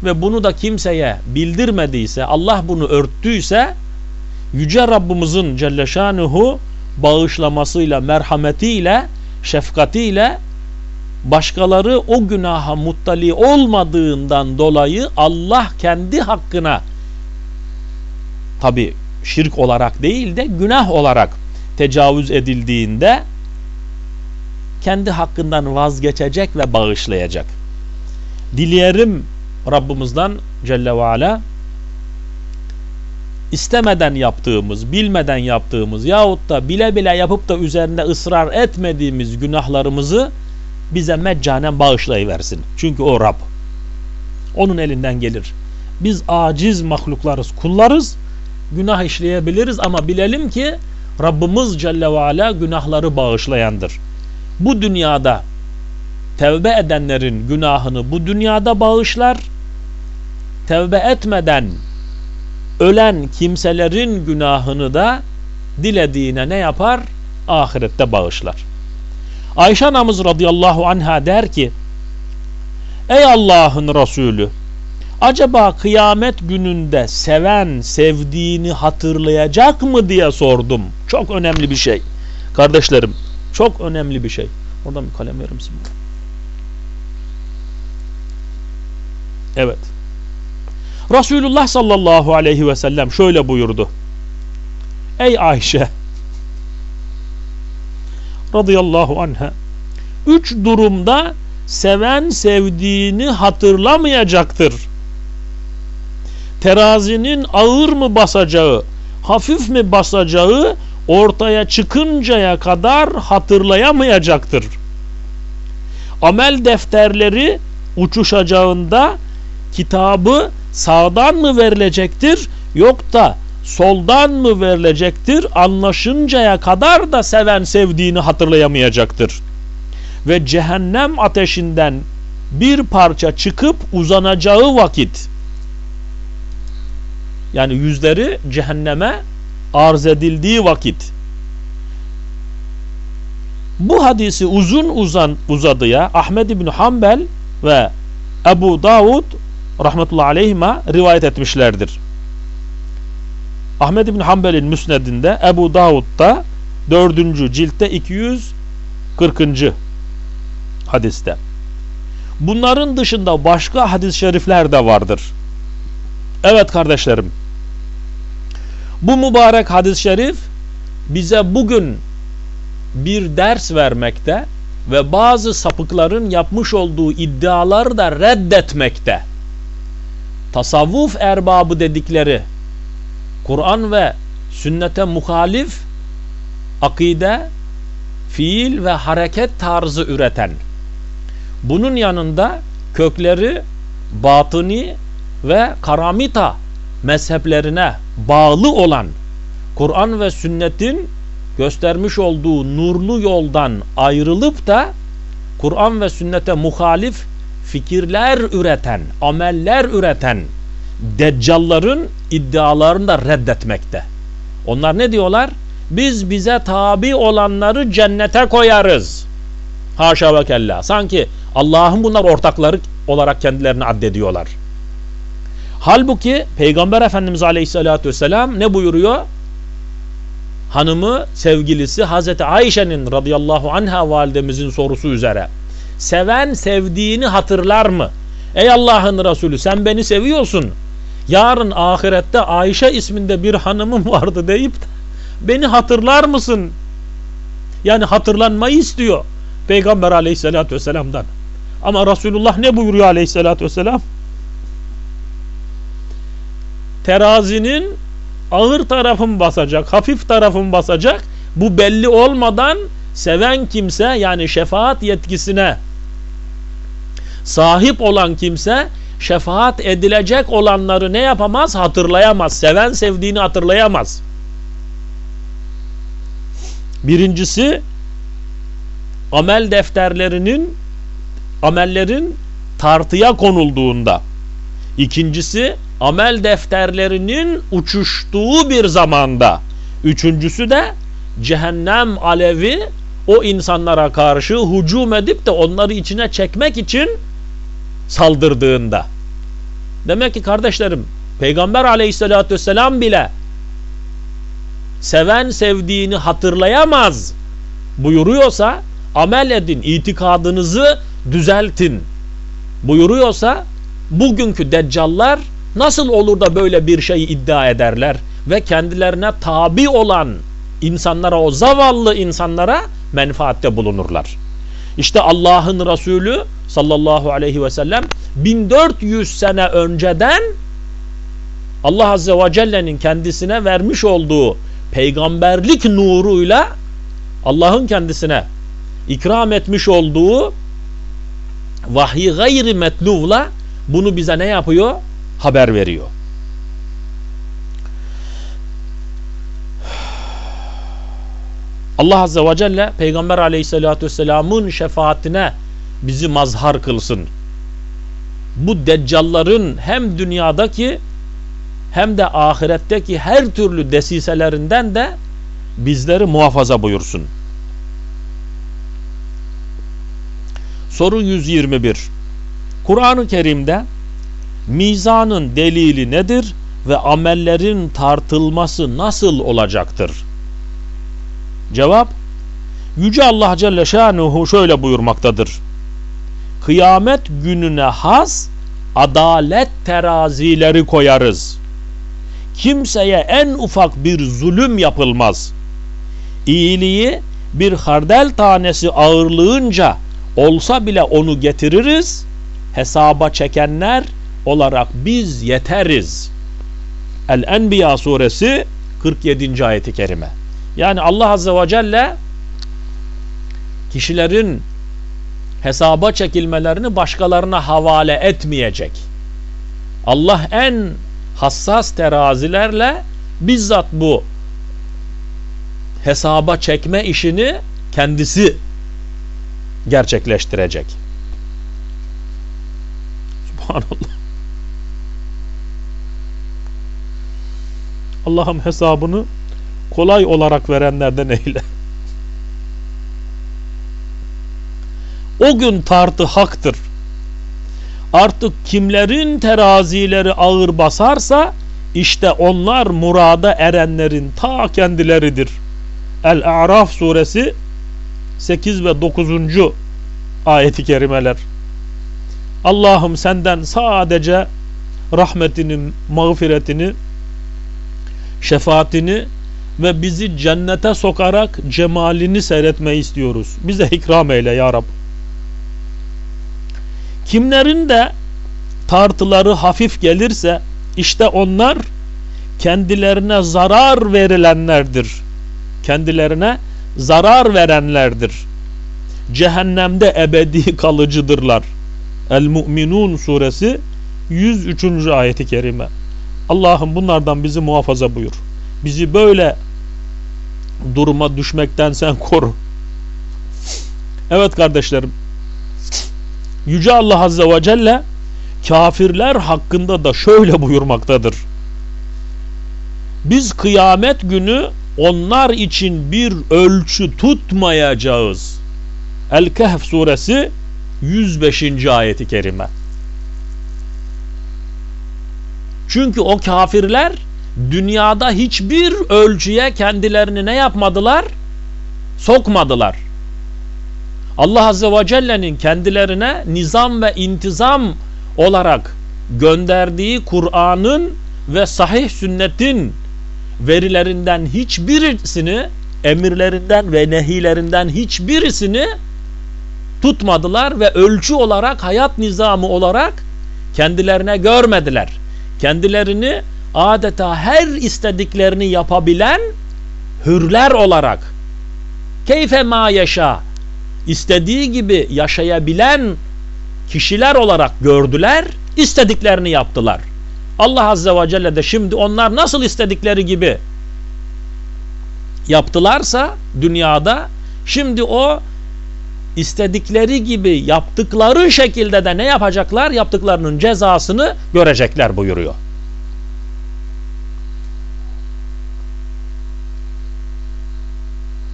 ve bunu da kimseye bildirmediyse Allah bunu örttüyse Yüce Rabbimizin Celle Şanuhu bağışlamasıyla, merhametiyle, şefkatiyle başkaları o günaha muttali olmadığından dolayı Allah kendi hakkına tabi şirk olarak değil de günah olarak tecavüz edildiğinde kendi hakkından vazgeçecek ve bağışlayacak. Dileyelim Rabbimizden Celle ve Ala istemeden yaptığımız, bilmeden yaptığımız yahut da bile bile yapıp da üzerinde ısrar etmediğimiz günahlarımızı bize meccanen bağışlayıversin. Çünkü o Rab. Onun elinden gelir. Biz aciz mahluklarız, kullarız. Günah işleyebiliriz ama bilelim ki Rabbimiz Celle ve Ala günahları bağışlayandır. Bu dünyada tevbe edenlerin günahını bu dünyada bağışlar. Tevbe etmeden ölen kimselerin günahını da dilediğine ne yapar? Ahirette bağışlar. Ayşe anamız radıyallahu anha der ki Ey Allah'ın Resulü acaba kıyamet gününde seven sevdiğini hatırlayacak mı diye sordum. Çok önemli bir şey. Kardeşlerim çok önemli bir şey. Oradan bir kalem verir misin? Evet. Resulullah sallallahu aleyhi ve sellem şöyle buyurdu. Ey Ayşe radıyallahu anha üç durumda seven sevdiğini hatırlamayacaktır. Terazinin ağır mı basacağı, hafif mi basacağı ortaya çıkıncaya kadar hatırlayamayacaktır. Amel defterleri uçuşacağında kitabı sağdan mı verilecektir yok da soldan mı verilecektir anlaşıncaya kadar da seven sevdiğini hatırlayamayacaktır. Ve cehennem ateşinden bir parça çıkıp uzanacağı vakit yani yüzleri cehenneme arz edildiği vakit bu hadisi uzun uzan uzadıya Ahmed İbni Hanbel ve Ebu Davud rahmetullahi aleyhima rivayet etmişlerdir. Ahmed İbni Hanbel'in müsnedinde Ebu Davud'da 4. ciltte 240. hadiste. Bunların dışında başka hadis-i şerifler de vardır. Evet kardeşlerim. Bu mübarek hadis-i şerif bize bugün bir ders vermekte ve bazı sapıkların yapmış olduğu iddiaları da reddetmekte. Tasavvuf erbabı dedikleri Kur'an ve sünnete muhalif akide, fiil ve hareket tarzı üreten. Bunun yanında kökleri batıni ve karamita mezheplerine bağlı olan Kur'an ve sünnetin göstermiş olduğu nurlu yoldan ayrılıp da Kur'an ve sünnete muhalif fikirler üreten, ameller üreten deccalların iddialarını da reddetmekte. Onlar ne diyorlar? Biz bize tabi olanları cennete koyarız. Haşa ve kella. Sanki Allah'ın bunlar ortakları olarak kendilerini addediyorlar. Halbuki Peygamber Efendimiz Aleyhisselatü Vesselam ne buyuruyor? Hanımı, sevgilisi Hazreti Ayşe'nin radıyallahu anha validemizin sorusu üzere. Seven sevdiğini hatırlar mı? Ey Allah'ın Resulü sen beni seviyorsun. Yarın ahirette Ayşe isminde bir hanımım vardı deyip de beni hatırlar mısın? Yani hatırlanmayı istiyor Peygamber aleyhissalatü vesselam'dan. Ama Resulullah ne buyuruyor aleyhissalatü vesselam? Terazinin ağır tarafın basacak, hafif tarafın basacak. Bu belli olmadan seven kimse yani şefaat yetkisine sahip olan kimse şefaat edilecek olanları ne yapamaz? Hatırlayamaz. Seven sevdiğini hatırlayamaz. Birincisi amel defterlerinin amellerin tartıya konulduğunda. İkincisi amel defterlerinin uçuştuğu bir zamanda. Üçüncüsü de cehennem alevi o insanlara karşı hücum edip de onları içine çekmek için saldırdığında. Demek ki kardeşlerim Peygamber aleyhissalatü vesselam bile seven sevdiğini hatırlayamaz buyuruyorsa amel edin, itikadınızı düzeltin buyuruyorsa bugünkü deccallar nasıl olur da böyle bir şeyi iddia ederler ve kendilerine tabi olan insanlara o zavallı insanlara menfaatte bulunurlar. İşte Allah'ın Resulü sallallahu aleyhi ve sellem 1400 sene önceden Allah Azze ve Celle'nin kendisine vermiş olduğu peygamberlik nuruyla Allah'ın kendisine ikram etmiş olduğu vahiy gayri metluvla bunu bize ne yapıyor? Haber veriyor. Allah Azze ve Celle Peygamber Aleyhisselatü Vesselam'ın şefaatine bizi mazhar kılsın. Bu deccalların hem dünyadaki hem de ahiretteki her türlü desiselerinden de bizleri muhafaza buyursun. Soru 121 Kur'an-ı Kerim'de mizanın delili nedir ve amellerin tartılması nasıl olacaktır? Cevap Yüce Allah Celle Şanuhu şöyle buyurmaktadır. Kıyamet gününe has adalet terazileri koyarız. Kimseye en ufak bir zulüm yapılmaz. İyiliği bir hardel tanesi ağırlığınca olsa bile onu getiririz. Hesaba çekenler olarak biz yeteriz. El-Enbiya suresi 47. ayeti kerime. Yani Allah Azze ve Celle kişilerin hesaba çekilmelerini başkalarına havale etmeyecek. Allah en hassas terazilerle bizzat bu hesaba çekme işini kendisi gerçekleştirecek. Subhanallah. Allah'ım hesabını kolay olarak verenlerden eyle. O gün tartı haktır. Artık kimlerin terazileri ağır basarsa işte onlar murada erenlerin ta kendileridir. El-A'raf suresi 8 ve 9. ayeti kerimeler. Allah'ım senden sadece rahmetini, mağfiretini, şefaatini ve bizi cennete sokarak cemalini seyretmeyi istiyoruz. Bize ikram eyle ya Rab. Kimlerin de tartıları hafif gelirse işte onlar kendilerine zarar verilenlerdir. Kendilerine zarar verenlerdir. Cehennemde ebedi *laughs* kalıcıdırlar. El-Mu'minun suresi 103. ayeti kerime. Allah'ım bunlardan bizi muhafaza buyur. Bizi böyle duruma düşmekten sen koru. Evet kardeşlerim. Yüce Allah Azze ve Celle kafirler hakkında da şöyle buyurmaktadır. Biz kıyamet günü onlar için bir ölçü tutmayacağız. El-Kehf suresi 105. ayeti kerime. Çünkü o kafirler dünyada hiçbir ölçüye kendilerini ne yapmadılar? Sokmadılar. Allah Azze ve Celle'nin kendilerine nizam ve intizam olarak gönderdiği Kur'an'ın ve sahih sünnetin verilerinden hiçbirisini emirlerinden ve nehilerinden hiçbirisini tutmadılar ve ölçü olarak hayat nizamı olarak kendilerine görmediler. Kendilerini adeta her istediklerini yapabilen hürler olarak keyfe ma yaşa istediği gibi yaşayabilen kişiler olarak gördüler, istediklerini yaptılar. Allah Azze ve Celle de şimdi onlar nasıl istedikleri gibi yaptılarsa dünyada şimdi o istedikleri gibi yaptıkları şekilde de ne yapacaklar? Yaptıklarının cezasını görecekler buyuruyor.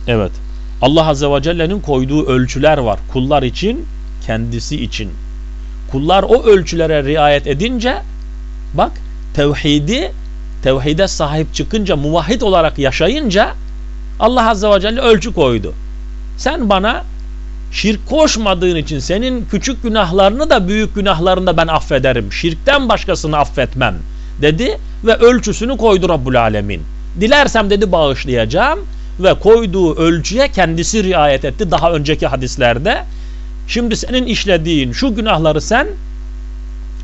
Evet. Allah Azze ve Celle'nin koyduğu ölçüler var. Kullar için, kendisi için. Kullar o ölçülere riayet edince bak tevhidi tevhide sahip çıkınca muvahhid olarak yaşayınca Allah Azze ve Celle ölçü koydu. Sen bana şirk koşmadığın için senin küçük günahlarını da büyük günahlarını da ben affederim. Şirkten başkasını affetmem dedi ve ölçüsünü koydu Rabbul Alemin. Dilersem dedi bağışlayacağım ve koyduğu ölçüye kendisi riayet etti daha önceki hadislerde. Şimdi senin işlediğin şu günahları sen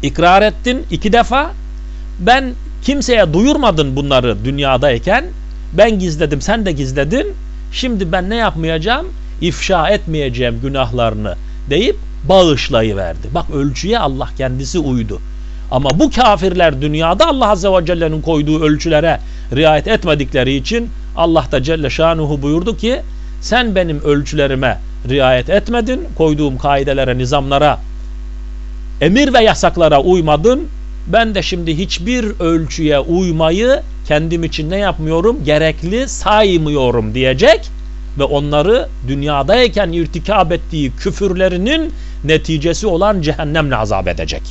ikrar ettin iki defa. Ben kimseye duyurmadın bunları dünyadayken. Ben gizledim sen de gizledin. Şimdi ben ne yapmayacağım? İfşa etmeyeceğim günahlarını deyip bağışlayıverdi. Bak ölçüye Allah kendisi uydu. Ama bu kafirler dünyada Allah Azze ve Celle'nin koyduğu ölçülere riayet etmedikleri için Allah da Celle Şanuhu buyurdu ki sen benim ölçülerime riayet etmedin, koyduğum kaidelere, nizamlara, emir ve yasaklara uymadın. Ben de şimdi hiçbir ölçüye uymayı kendim için ne yapmıyorum? Gerekli saymıyorum diyecek ve onları dünyadayken irtikab ettiği küfürlerinin neticesi olan cehennemle azap edecek.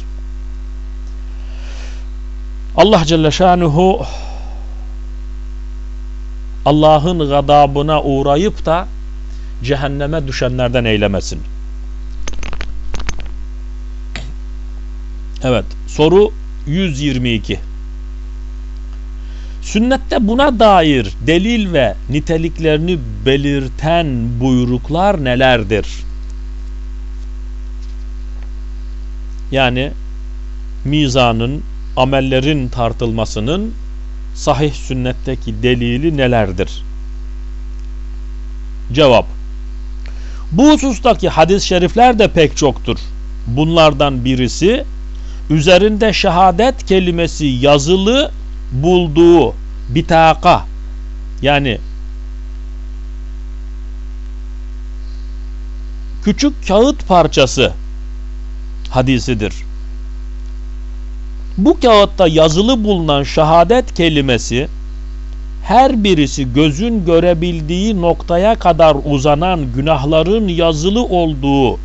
Allah Celle Şanuhu Allah'ın gadabına uğrayıp da cehenneme düşenlerden eylemesin. Evet soru 122. Sünnette buna dair delil ve niteliklerini belirten buyruklar nelerdir? Yani mizanın, amellerin tartılmasının sahih sünnetteki delili nelerdir? Cevap Bu husustaki hadis-i şerifler de pek çoktur. Bunlardan birisi üzerinde şehadet kelimesi yazılı bulduğu bitaka yani küçük kağıt parçası hadisidir. Bu kağıtta yazılı bulunan şehadet kelimesi her birisi gözün görebildiği noktaya kadar uzanan günahların yazılı olduğu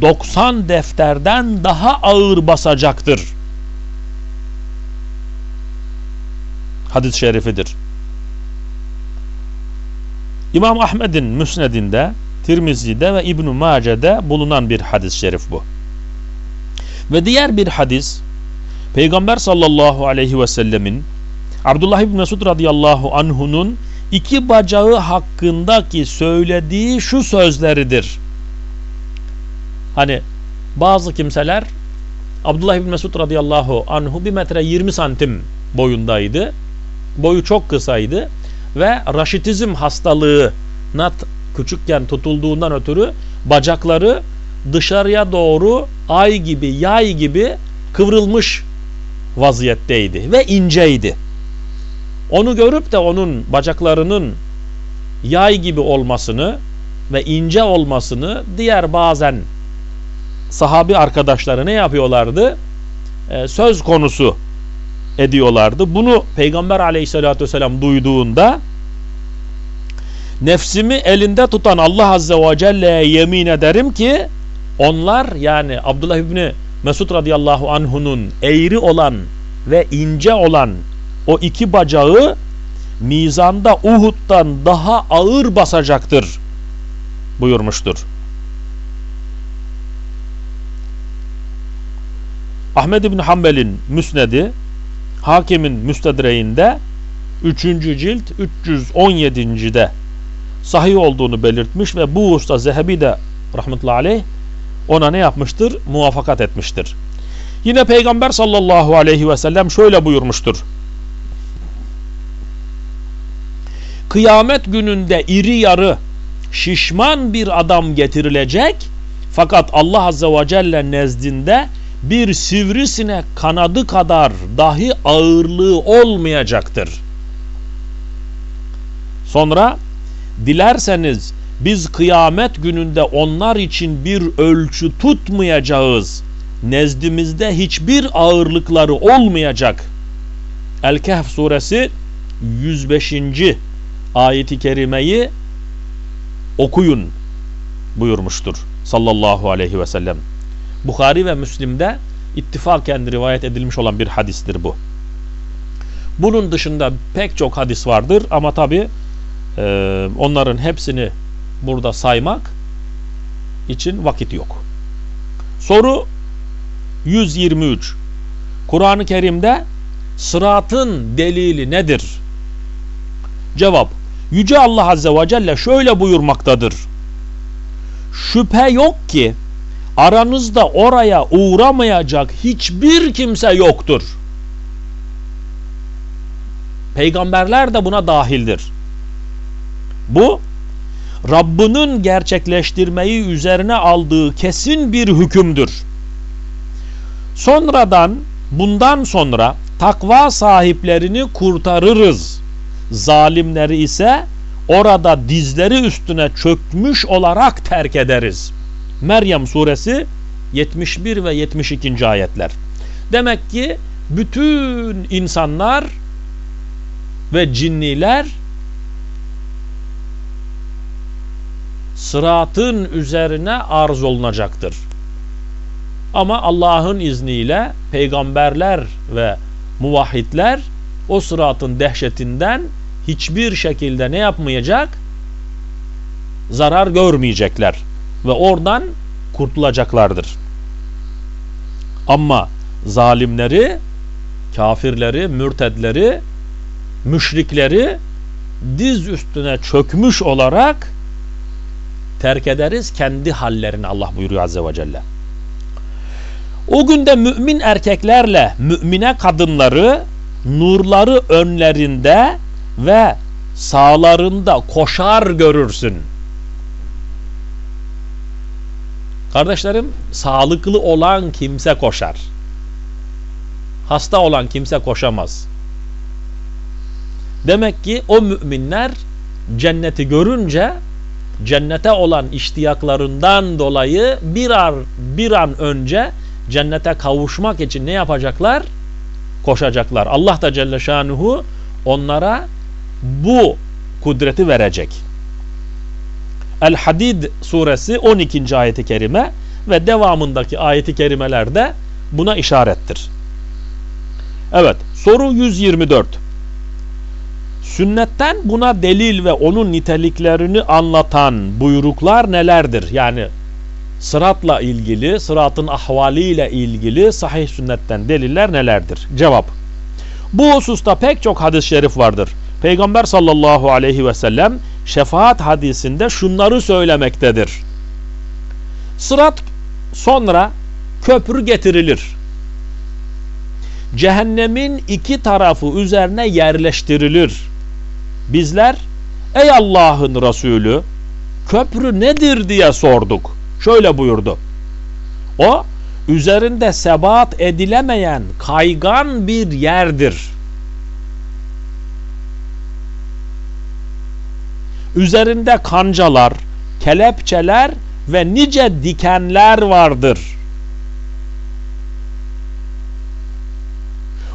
90 defterden daha ağır basacaktır. Hadis-i şerifidir. İmam Ahmed'in müsnedinde, Tirmizi'de ve İbn-i Mace'de bulunan bir hadis-i şerif bu. Ve diğer bir hadis, Peygamber sallallahu aleyhi ve sellemin Abdullah ibn Mesud radıyallahu anhunun iki bacağı hakkındaki söylediği şu sözleridir. Hani bazı kimseler Abdullah ibn Mesud radıyallahu anhu bir metre 20 santim boyundaydı. Boyu çok kısaydı ve raşitizm hastalığına küçükken tutulduğundan ötürü bacakları dışarıya doğru ay gibi, yay gibi kıvrılmış vaziyetteydi ve inceydi. Onu görüp de onun bacaklarının yay gibi olmasını ve ince olmasını diğer bazen sahabi arkadaşları ne yapıyorlardı? Ee, söz konusu ediyorlardı. Bunu Peygamber aleyhissalatü vesselam duyduğunda nefsimi elinde tutan Allah azze ve celle'ye yemin ederim ki onlar yani Abdullah İbni Mesud radıyallahu anhunun eğri olan ve ince olan o iki bacağı mizanda Uhud'dan daha ağır basacaktır buyurmuştur. Ahmed bin Hanbel'in müsnedi Hakim'in müstedreğinde 3. cilt 317.de sahih olduğunu belirtmiş ve bu usta Zehebi de rahmetullahi aleyh ona ne yapmıştır? Muvafakat etmiştir. Yine Peygamber sallallahu aleyhi ve sellem şöyle buyurmuştur. Kıyamet gününde iri yarı şişman bir adam getirilecek fakat Allah azze ve celle nezdinde bir sivrisinek kanadı kadar dahi ağırlığı olmayacaktır. Sonra dilerseniz biz kıyamet gününde onlar için bir ölçü tutmayacağız. Nezdimizde hiçbir ağırlıkları olmayacak. El-Kehf suresi 105. ayeti kerimeyi okuyun buyurmuştur sallallahu aleyhi ve sellem. Bukhari ve Müslim'de ittifaken rivayet edilmiş olan bir hadistir bu. Bunun dışında pek çok hadis vardır ama tabi e, onların hepsini burada saymak için vakit yok. Soru 123. Kur'an-ı Kerim'de sıratın delili nedir? Cevap. Yüce Allah Azze ve Celle şöyle buyurmaktadır. Şüphe yok ki aranızda oraya uğramayacak hiçbir kimse yoktur. Peygamberler de buna dahildir. Bu Rabbinin gerçekleştirmeyi üzerine aldığı kesin bir hükümdür. Sonradan bundan sonra takva sahiplerini kurtarırız. Zalimleri ise orada dizleri üstüne çökmüş olarak terk ederiz. Meryem suresi 71 ve 72. ayetler. Demek ki bütün insanlar ve cinniler sıratın üzerine arz olunacaktır. Ama Allah'ın izniyle peygamberler ve muvahhidler o sıratın dehşetinden hiçbir şekilde ne yapmayacak? Zarar görmeyecekler ve oradan kurtulacaklardır. Ama zalimleri, kafirleri, mürtedleri, müşrikleri diz üstüne çökmüş olarak terk ederiz kendi hallerini Allah buyuruyor Azze ve Celle. O günde mümin erkeklerle mümine kadınları nurları önlerinde ve sağlarında koşar görürsün. Kardeşlerim sağlıklı olan kimse koşar. Hasta olan kimse koşamaz. Demek ki o müminler cenneti görünce cennete olan iştiyaklarından dolayı bir an, bir an önce cennete kavuşmak için ne yapacaklar? Koşacaklar. Allah da Celle Şanuhu onlara bu kudreti verecek. El-Hadid suresi 12. ayeti kerime ve devamındaki ayeti kerimeler de buna işarettir. Evet soru 124. Sünnetten buna delil ve onun niteliklerini anlatan buyruklar nelerdir? Yani sıratla ilgili, sıratın ahvaliyle ilgili sahih sünnetten deliller nelerdir? Cevap. Bu hususta pek çok hadis-i şerif vardır. Peygamber sallallahu aleyhi ve sellem şefaat hadisinde şunları söylemektedir. Sırat sonra köprü getirilir. Cehennemin iki tarafı üzerine yerleştirilir. Bizler ey Allah'ın Resulü köprü nedir diye sorduk. Şöyle buyurdu. O üzerinde sebat edilemeyen kaygan bir yerdir. Üzerinde kancalar, kelepçeler ve nice dikenler vardır.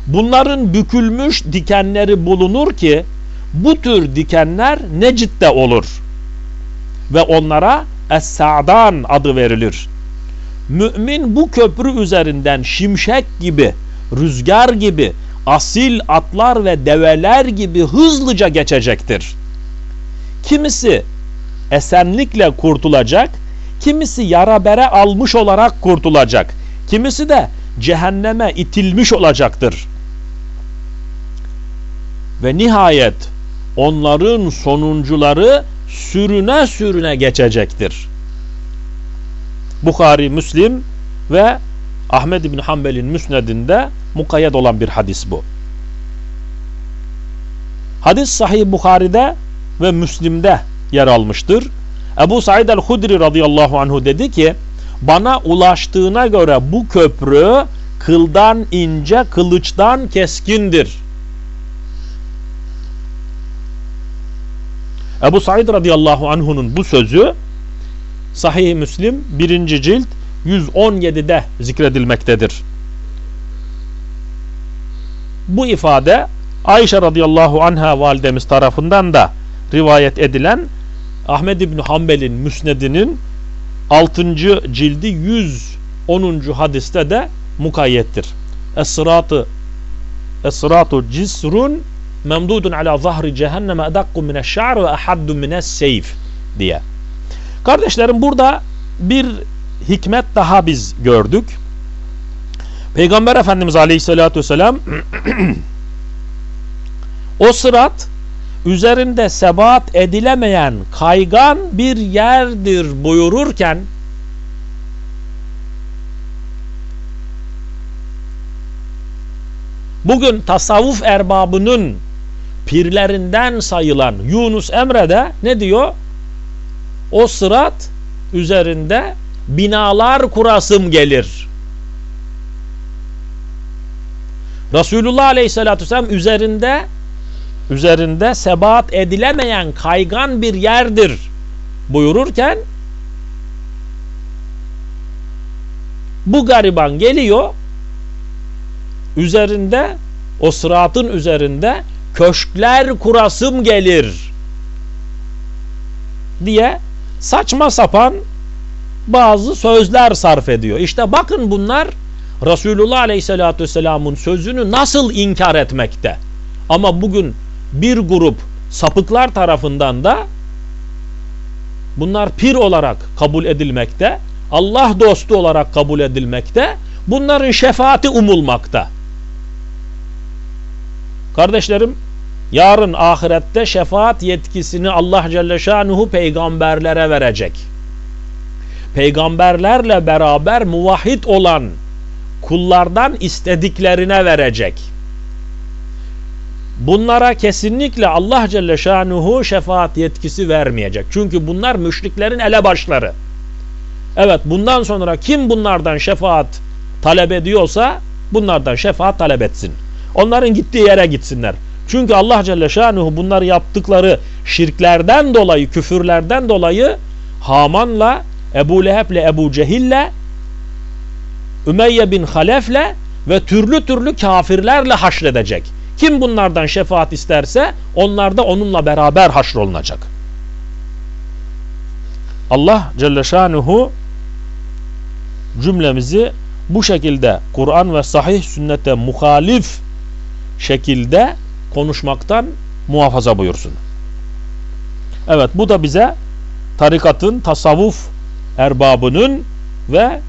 Bunların bükülmüş dikenleri bulunur ki bu tür dikenler Necid'de olur ve onlara Es-Sa'dan adı verilir. Mümin bu köprü üzerinden şimşek gibi, rüzgar gibi, asil atlar ve develer gibi hızlıca geçecektir. Kimisi esenlikle kurtulacak, kimisi yara bere almış olarak kurtulacak, kimisi de cehenneme itilmiş olacaktır. Ve nihayet onların sonuncuları sürüne sürüne geçecektir. Bukhari, Müslim ve Ahmed bin Hanbel'in müsnedinde mukayyet olan bir hadis bu. Hadis Sahih Bukhari'de ve Müslim'de yer almıştır. Ebu Said el-Hudri radıyallahu anhu dedi ki bana ulaştığına göre bu köprü kıldan ince, kılıçtan keskindir. Ebu Said radıyallahu anhu'nun bu sözü Sahih Müslim 1. cilt 117'de zikredilmektedir. Bu ifade Ayşe radıyallahu anha validemiz tarafından da rivayet edilen Ahmed İbni Hanbel'in müsnedinin 6. cildi 110. hadiste de mukayyettir. Es-sıratı Es-sıratu cisrun memdudun ala zahri cehenneme edakku mineşşa'r ve ahaddu mine's-seyf diye. Kardeşlerim burada bir hikmet daha biz gördük. Peygamber Efendimiz Aleyhisselatü Vesselam *clears throat* o sırat üzerinde sebat edilemeyen kaygan bir yerdir buyururken bugün tasavvuf erbabının pirlerinden sayılan Yunus Emre de ne diyor? O sırat üzerinde binalar kurasım gelir. Resulullah Aleyhisselatü Vesselam üzerinde üzerinde sebat edilemeyen kaygan bir yerdir buyururken bu gariban geliyor üzerinde o sıratın üzerinde köşkler kurasım gelir diye saçma sapan bazı sözler sarf ediyor. İşte bakın bunlar Resulullah Aleyhisselatü Vesselam'ın sözünü nasıl inkar etmekte. Ama bugün bir grup sapıklar tarafından da bunlar pir olarak kabul edilmekte, Allah dostu olarak kabul edilmekte, bunların şefaati umulmakta. Kardeşlerim, yarın ahirette şefaat yetkisini Allah Celle Şanuhu peygamberlere verecek. Peygamberlerle beraber muvahhid olan kullardan istediklerine verecek. Bunlara kesinlikle Allah Celle Şanuhu şefaat yetkisi vermeyecek. Çünkü bunlar müşriklerin elebaşları. Evet bundan sonra kim bunlardan şefaat talep ediyorsa bunlardan şefaat talep etsin. Onların gittiği yere gitsinler. Çünkü Allah Celle Şanuhu bunları yaptıkları şirklerden dolayı, küfürlerden dolayı Haman'la, Ebu Leheb'le, Ebu Cehil'le, Ümeyye bin Halef'le ve türlü türlü kafirlerle haşredecek. Kim bunlardan şefaat isterse onlar da onunla beraber haşrolunacak. Allah Celle Şanuhu cümlemizi bu şekilde Kur'an ve sahih sünnete muhalif şekilde konuşmaktan muhafaza buyursun. Evet bu da bize tarikatın, tasavvuf erbabının ve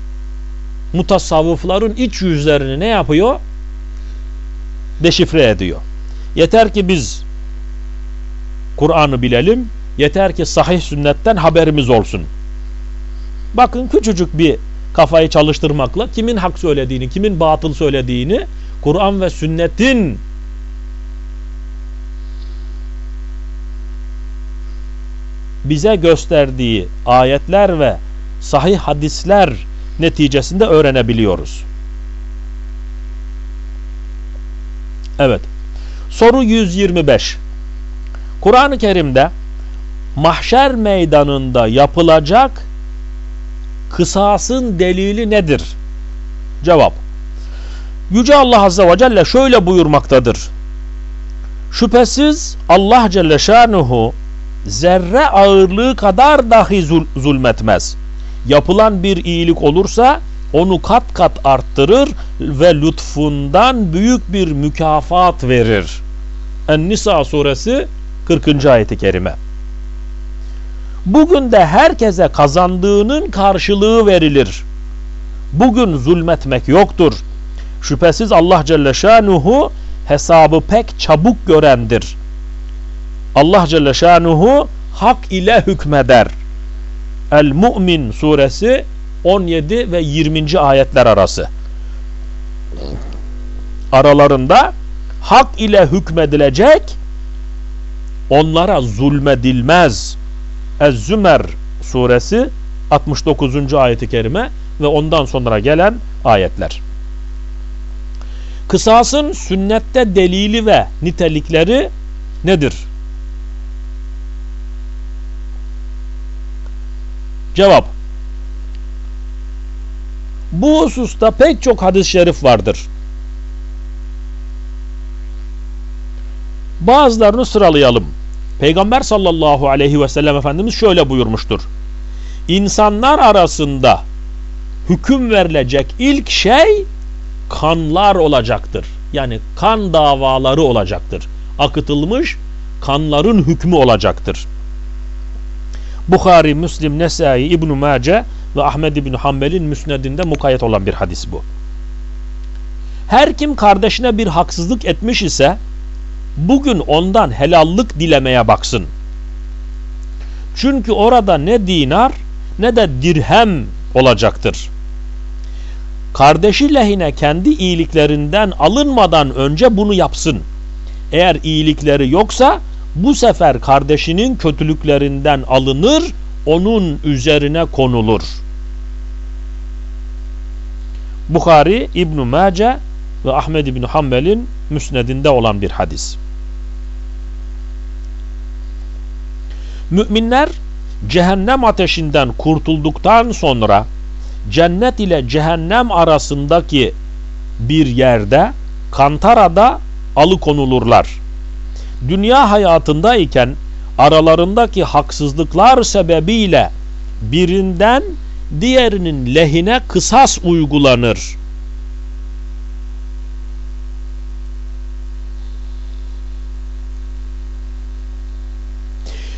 mutasavvıfların iç yüzlerini ne yapıyor? Deşifre ediyor. Yeter ki biz Kur'an'ı bilelim, yeter ki sahih sünnetten haberimiz olsun. Bakın küçücük bir kafayı çalıştırmakla kimin hak söylediğini, kimin batıl söylediğini Kur'an ve sünnetin bize gösterdiği ayetler ve sahih hadisler neticesinde öğrenebiliyoruz. Evet. Soru 125. Kur'an-ı Kerim'de mahşer meydanında yapılacak kısasın delili nedir? Cevap. Yüce Allah Azze ve Celle şöyle buyurmaktadır. Şüphesiz Allah Celle Şanuhu zerre ağırlığı kadar dahi zul zulmetmez. Yapılan bir iyilik olursa onu kat kat arttırır ve lütfundan büyük bir mükafat verir. En-Nisa suresi 40. ayeti kerime. Bugün de herkese kazandığının karşılığı verilir. Bugün zulmetmek yoktur. Şüphesiz Allah Celle Şanuhu hesabı pek çabuk görendir. Allah Celle Şanuhu hak ile hükmeder. El-Mu'min suresi 17 ve 20. ayetler arası. Aralarında hak ile hükmedilecek onlara zulmedilmez. Ez-Zümer suresi 69. ayeti kerime ve ondan sonra gelen ayetler. Kısasın sünnette delili ve nitelikleri nedir? Cevap. Bu hususta pek çok hadis-i şerif vardır. Bazılarını sıralayalım. Peygamber sallallahu aleyhi ve sellem Efendimiz şöyle buyurmuştur. İnsanlar arasında hüküm verilecek ilk şey kanlar olacaktır. Yani kan davaları olacaktır. Akıtılmış kanların hükmü olacaktır. Bukhari, Müslim, Nesai, İbn-i Mace ve Ahmed İbn Hanbel'in müsnedinde mukayyet olan bir hadis bu. Her kim kardeşine bir haksızlık etmiş ise bugün ondan helallık dilemeye baksın. Çünkü orada ne dinar ne de dirhem olacaktır. Kardeşi lehine kendi iyiliklerinden alınmadan önce bunu yapsın. Eğer iyilikleri yoksa bu sefer kardeşinin kötülüklerinden alınır, onun üzerine konulur. Bukhari, İbn Mace ve Ahmed İbn Hanbel'in müsnedinde olan bir hadis. Müminler cehennem ateşinden kurtulduktan sonra cennet ile cehennem arasındaki bir yerde kantarada alıkonulurlar. Dünya hayatındayken aralarındaki haksızlıklar sebebiyle birinden diğerinin lehine kısas uygulanır.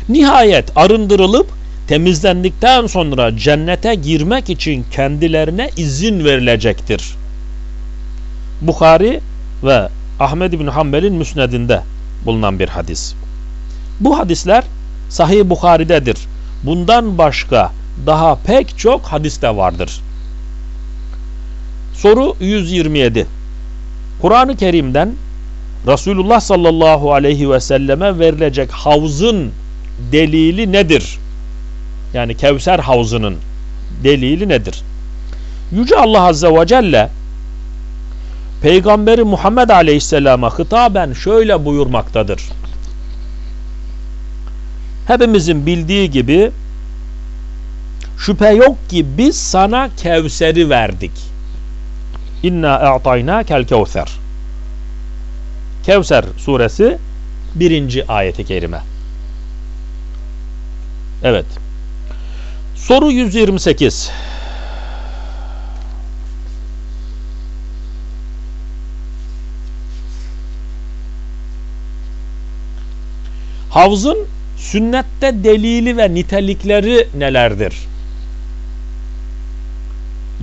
Nihayet arındırılıp temizlendikten sonra cennete girmek için kendilerine izin verilecektir. Bukhari ve Ahmed bin Hanbel'in müsnedinde bulunan bir hadis. Bu hadisler Sahih Bukhari'dedir. Bundan başka daha pek çok hadis de vardır. Soru 127. Kur'an-ı Kerim'den Resulullah sallallahu aleyhi ve selleme verilecek havzın delili nedir? Yani Kevser havzının delili nedir? Yüce Allah Azze ve Celle Peygamberi Muhammed Aleyhisselam'a hitaben şöyle buyurmaktadır. Hepimizin bildiği gibi şüphe yok ki biz sana Kevser'i verdik. İnna a'tayna kel kevser. Kevser suresi birinci ayeti kerime. Evet. Soru 128. Havzın sünnette delili ve nitelikleri nelerdir?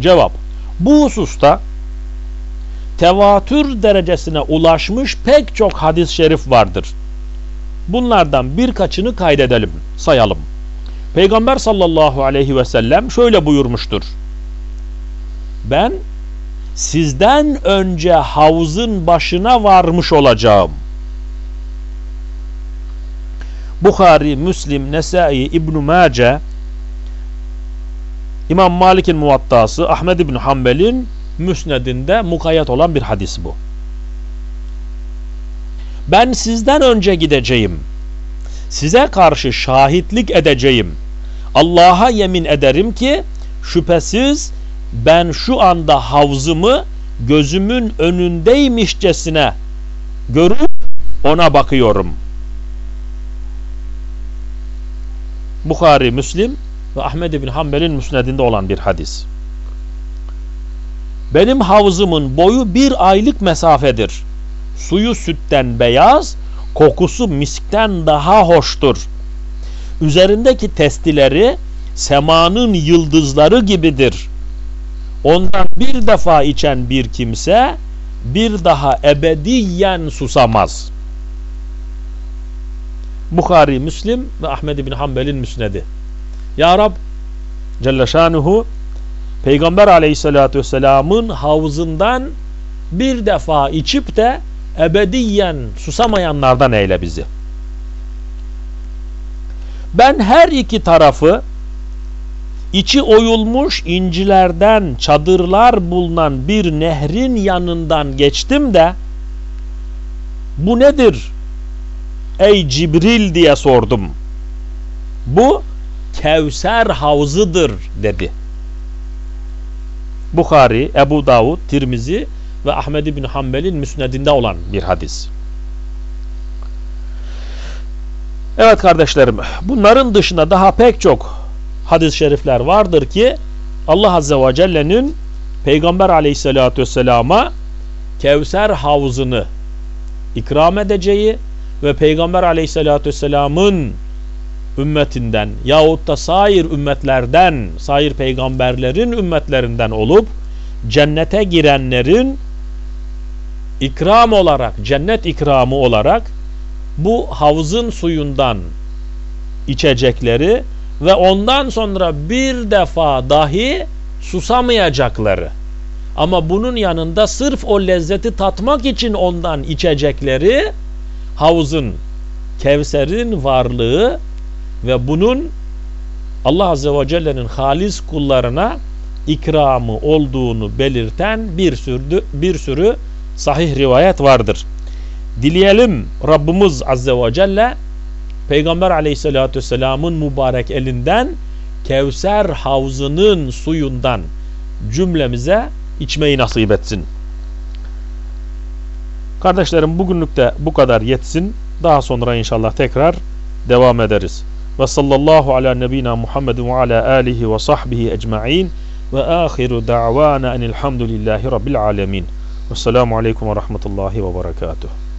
Cevap. Bu hususta tevatür derecesine ulaşmış pek çok hadis-i şerif vardır. Bunlardan birkaçını kaydedelim, sayalım. Peygamber sallallahu aleyhi ve sellem şöyle buyurmuştur. Ben sizden önce havuzun başına varmış olacağım. Bukhari, Müslim, Nesai, İbn Mace İmam Malik'in muvattası, Ahmed bin Hanbel'in müsnedinde mukayyet olan bir hadis bu. Ben sizden önce gideceğim. Size karşı şahitlik edeceğim. Allah'a yemin ederim ki şüphesiz ben şu anda havzımı gözümün önündeymişçesine görüp ona bakıyorum. Bukhari, Müslim ve Ahmed bin Hanbel'in müsnedinde olan bir hadis. Benim havzımın boyu bir aylık mesafedir. Suyu sütten beyaz, kokusu miskten daha hoştur. Üzerindeki testileri semanın yıldızları gibidir. Ondan bir defa içen bir kimse bir daha ebediyen susamaz. Bukhari, Müslim ve Ahmed bin Hanbel'in müsnedi. Ya Rab Celle Şanuhu Peygamber aleyhissalatü vesselamın havzından bir defa içip de ebediyen susamayanlardan eyle bizi. Ben her iki tarafı içi oyulmuş incilerden çadırlar bulunan bir nehrin yanından geçtim de bu nedir? Ey Cibril diye sordum. Bu Kevser havzıdır dedi. Bukhari, Ebu Davud, Tirmizi ve Ahmed bin Hanbel'in müsnedinde olan bir hadis. Evet kardeşlerim, bunların dışında daha pek çok hadis-i şerifler vardır ki Allah Azze ve Celle'nin Peygamber Aleyhisselatü Vesselam'a Kevser havzını ikram edeceği ve Peygamber Aleyhisselatü Vesselam'ın ümmetinden yahut da sair ümmetlerden, sair peygamberlerin ümmetlerinden olup cennete girenlerin ikram olarak, cennet ikramı olarak bu havzın suyundan içecekleri ve ondan sonra bir defa dahi susamayacakları. Ama bunun yanında sırf o lezzeti tatmak için ondan içecekleri havuzun, Kevser'in varlığı ve bunun Allah Azze ve Celle'nin halis kullarına ikramı olduğunu belirten bir sürü, bir sürü sahih rivayet vardır. Dileyelim Rabbimiz Azze ve Celle Peygamber Aleyhisselatü Vesselam'ın mübarek elinden Kevser havzının suyundan cümlemize içmeyi nasip etsin. Kardeşlerim bugünlük de bu kadar yetsin. Daha sonra inşallah tekrar devam ederiz. Ve sallallahu ala nebina Muhammedin ve ala alihi ve sahbihi ecma'in ve ahiru da'vana enilhamdülillahi rabbil alemin. Vesselamu aleyküm ve rahmetullahi ve berekatuhu.